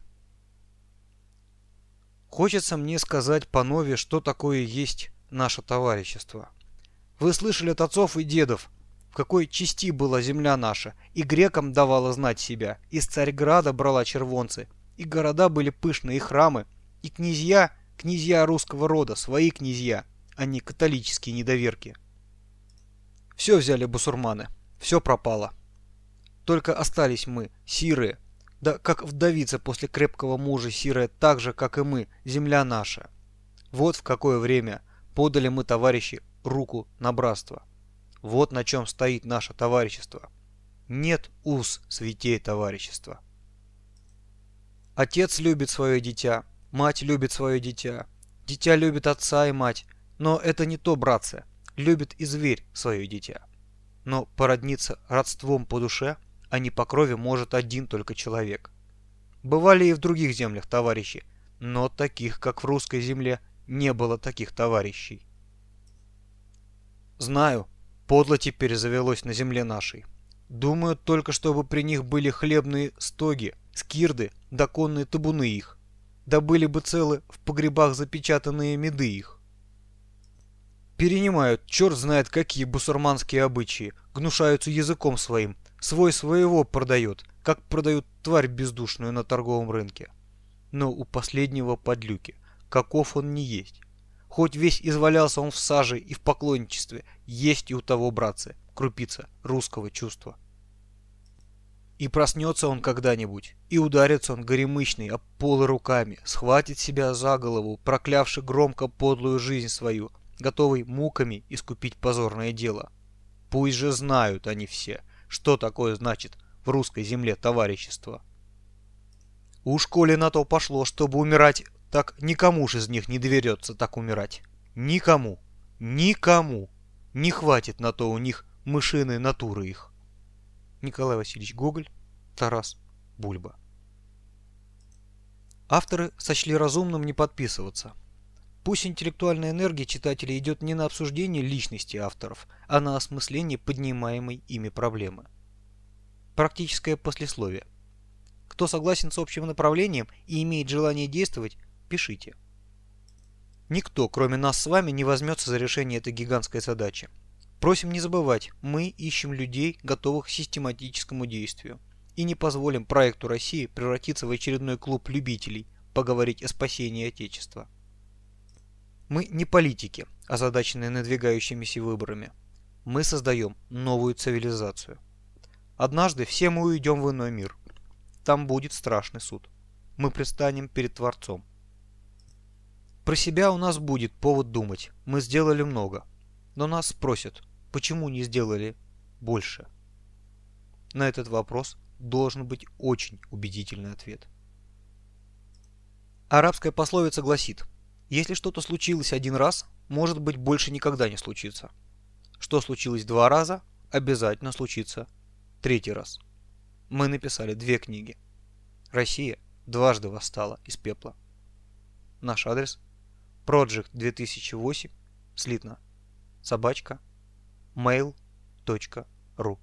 Хочется мне сказать по нове, что такое есть наше товарищество. Вы слышали от отцов и дедов, в какой части была земля наша, и грекам давала знать себя, из Царьграда брала червонцы, и города были пышные, и храмы, и князья, князья русского рода, свои князья, а не католические недоверки. Все взяли бусурманы, все пропало. Только остались мы, сирые, да как вдовица после крепкого мужа сирая так же, как и мы, земля наша. Вот в какое время подали мы, товарищи, руку на братство. Вот на чем стоит наше товарищество. Нет уз святей товарищества. Отец любит свое дитя, мать любит свое дитя, дитя любит отца и мать, но это не то, братцы любит и зверь свое дитя. Но породниться родством по душе, а не по крови может один только человек. Бывали и в других землях товарищи, но таких, как в русской земле, не было таких товарищей. Знаю, подло теперь завелось на земле нашей. Думаю только, чтобы при них были хлебные стоги, скирды, да табуны их. Да были бы целы в погребах запечатанные меды их. Перенимают, черт знает какие бусурманские обычаи, гнушаются языком своим, свой своего продает, как продают тварь бездушную на торговом рынке. Но у последнего подлюки, каков он не есть. Хоть весь извалялся он в саже и в поклонничестве, есть и у того, братцы, крупица русского чувства. И проснется он когда-нибудь, и ударится он горемычный об полы руками, схватит себя за голову, проклявши громко подлую жизнь свою, готовый муками искупить позорное дело. Пусть же знают они все, что такое значит в русской земле товарищество. Уж коли на то пошло, чтобы умирать, так никому же из них не доверется так умирать. Никому. Никому. Не хватит на то у них мышиной натуры их. Николай Васильевич Гоголь, Тарас Бульба. Авторы сочли разумным не подписываться. Пусть интеллектуальная энергия читателя идет не на обсуждение личности авторов, а на осмысление поднимаемой ими проблемы. Практическое послесловие. Кто согласен с общим направлением и имеет желание действовать, пишите. Никто, кроме нас с вами, не возьмется за решение этой гигантской задачи. Просим не забывать, мы ищем людей, готовых к систематическому действию. И не позволим проекту России превратиться в очередной клуб любителей поговорить о спасении Отечества. Мы не политики, озадаченные надвигающимися выборами. Мы создаем новую цивилизацию. Однажды все мы уйдем в иной мир. Там будет страшный суд. Мы предстанем перед Творцом. Про себя у нас будет повод думать. Мы сделали много. Но нас спросят, почему не сделали больше? На этот вопрос должен быть очень убедительный ответ. Арабская пословица гласит – если что-то случилось один раз, может быть больше никогда не случится. Что случилось два раза, обязательно случится третий раз. Мы написали две книги. Россия дважды восстала из пепла. Наш адрес Project 2008 слитно собачка mail.ru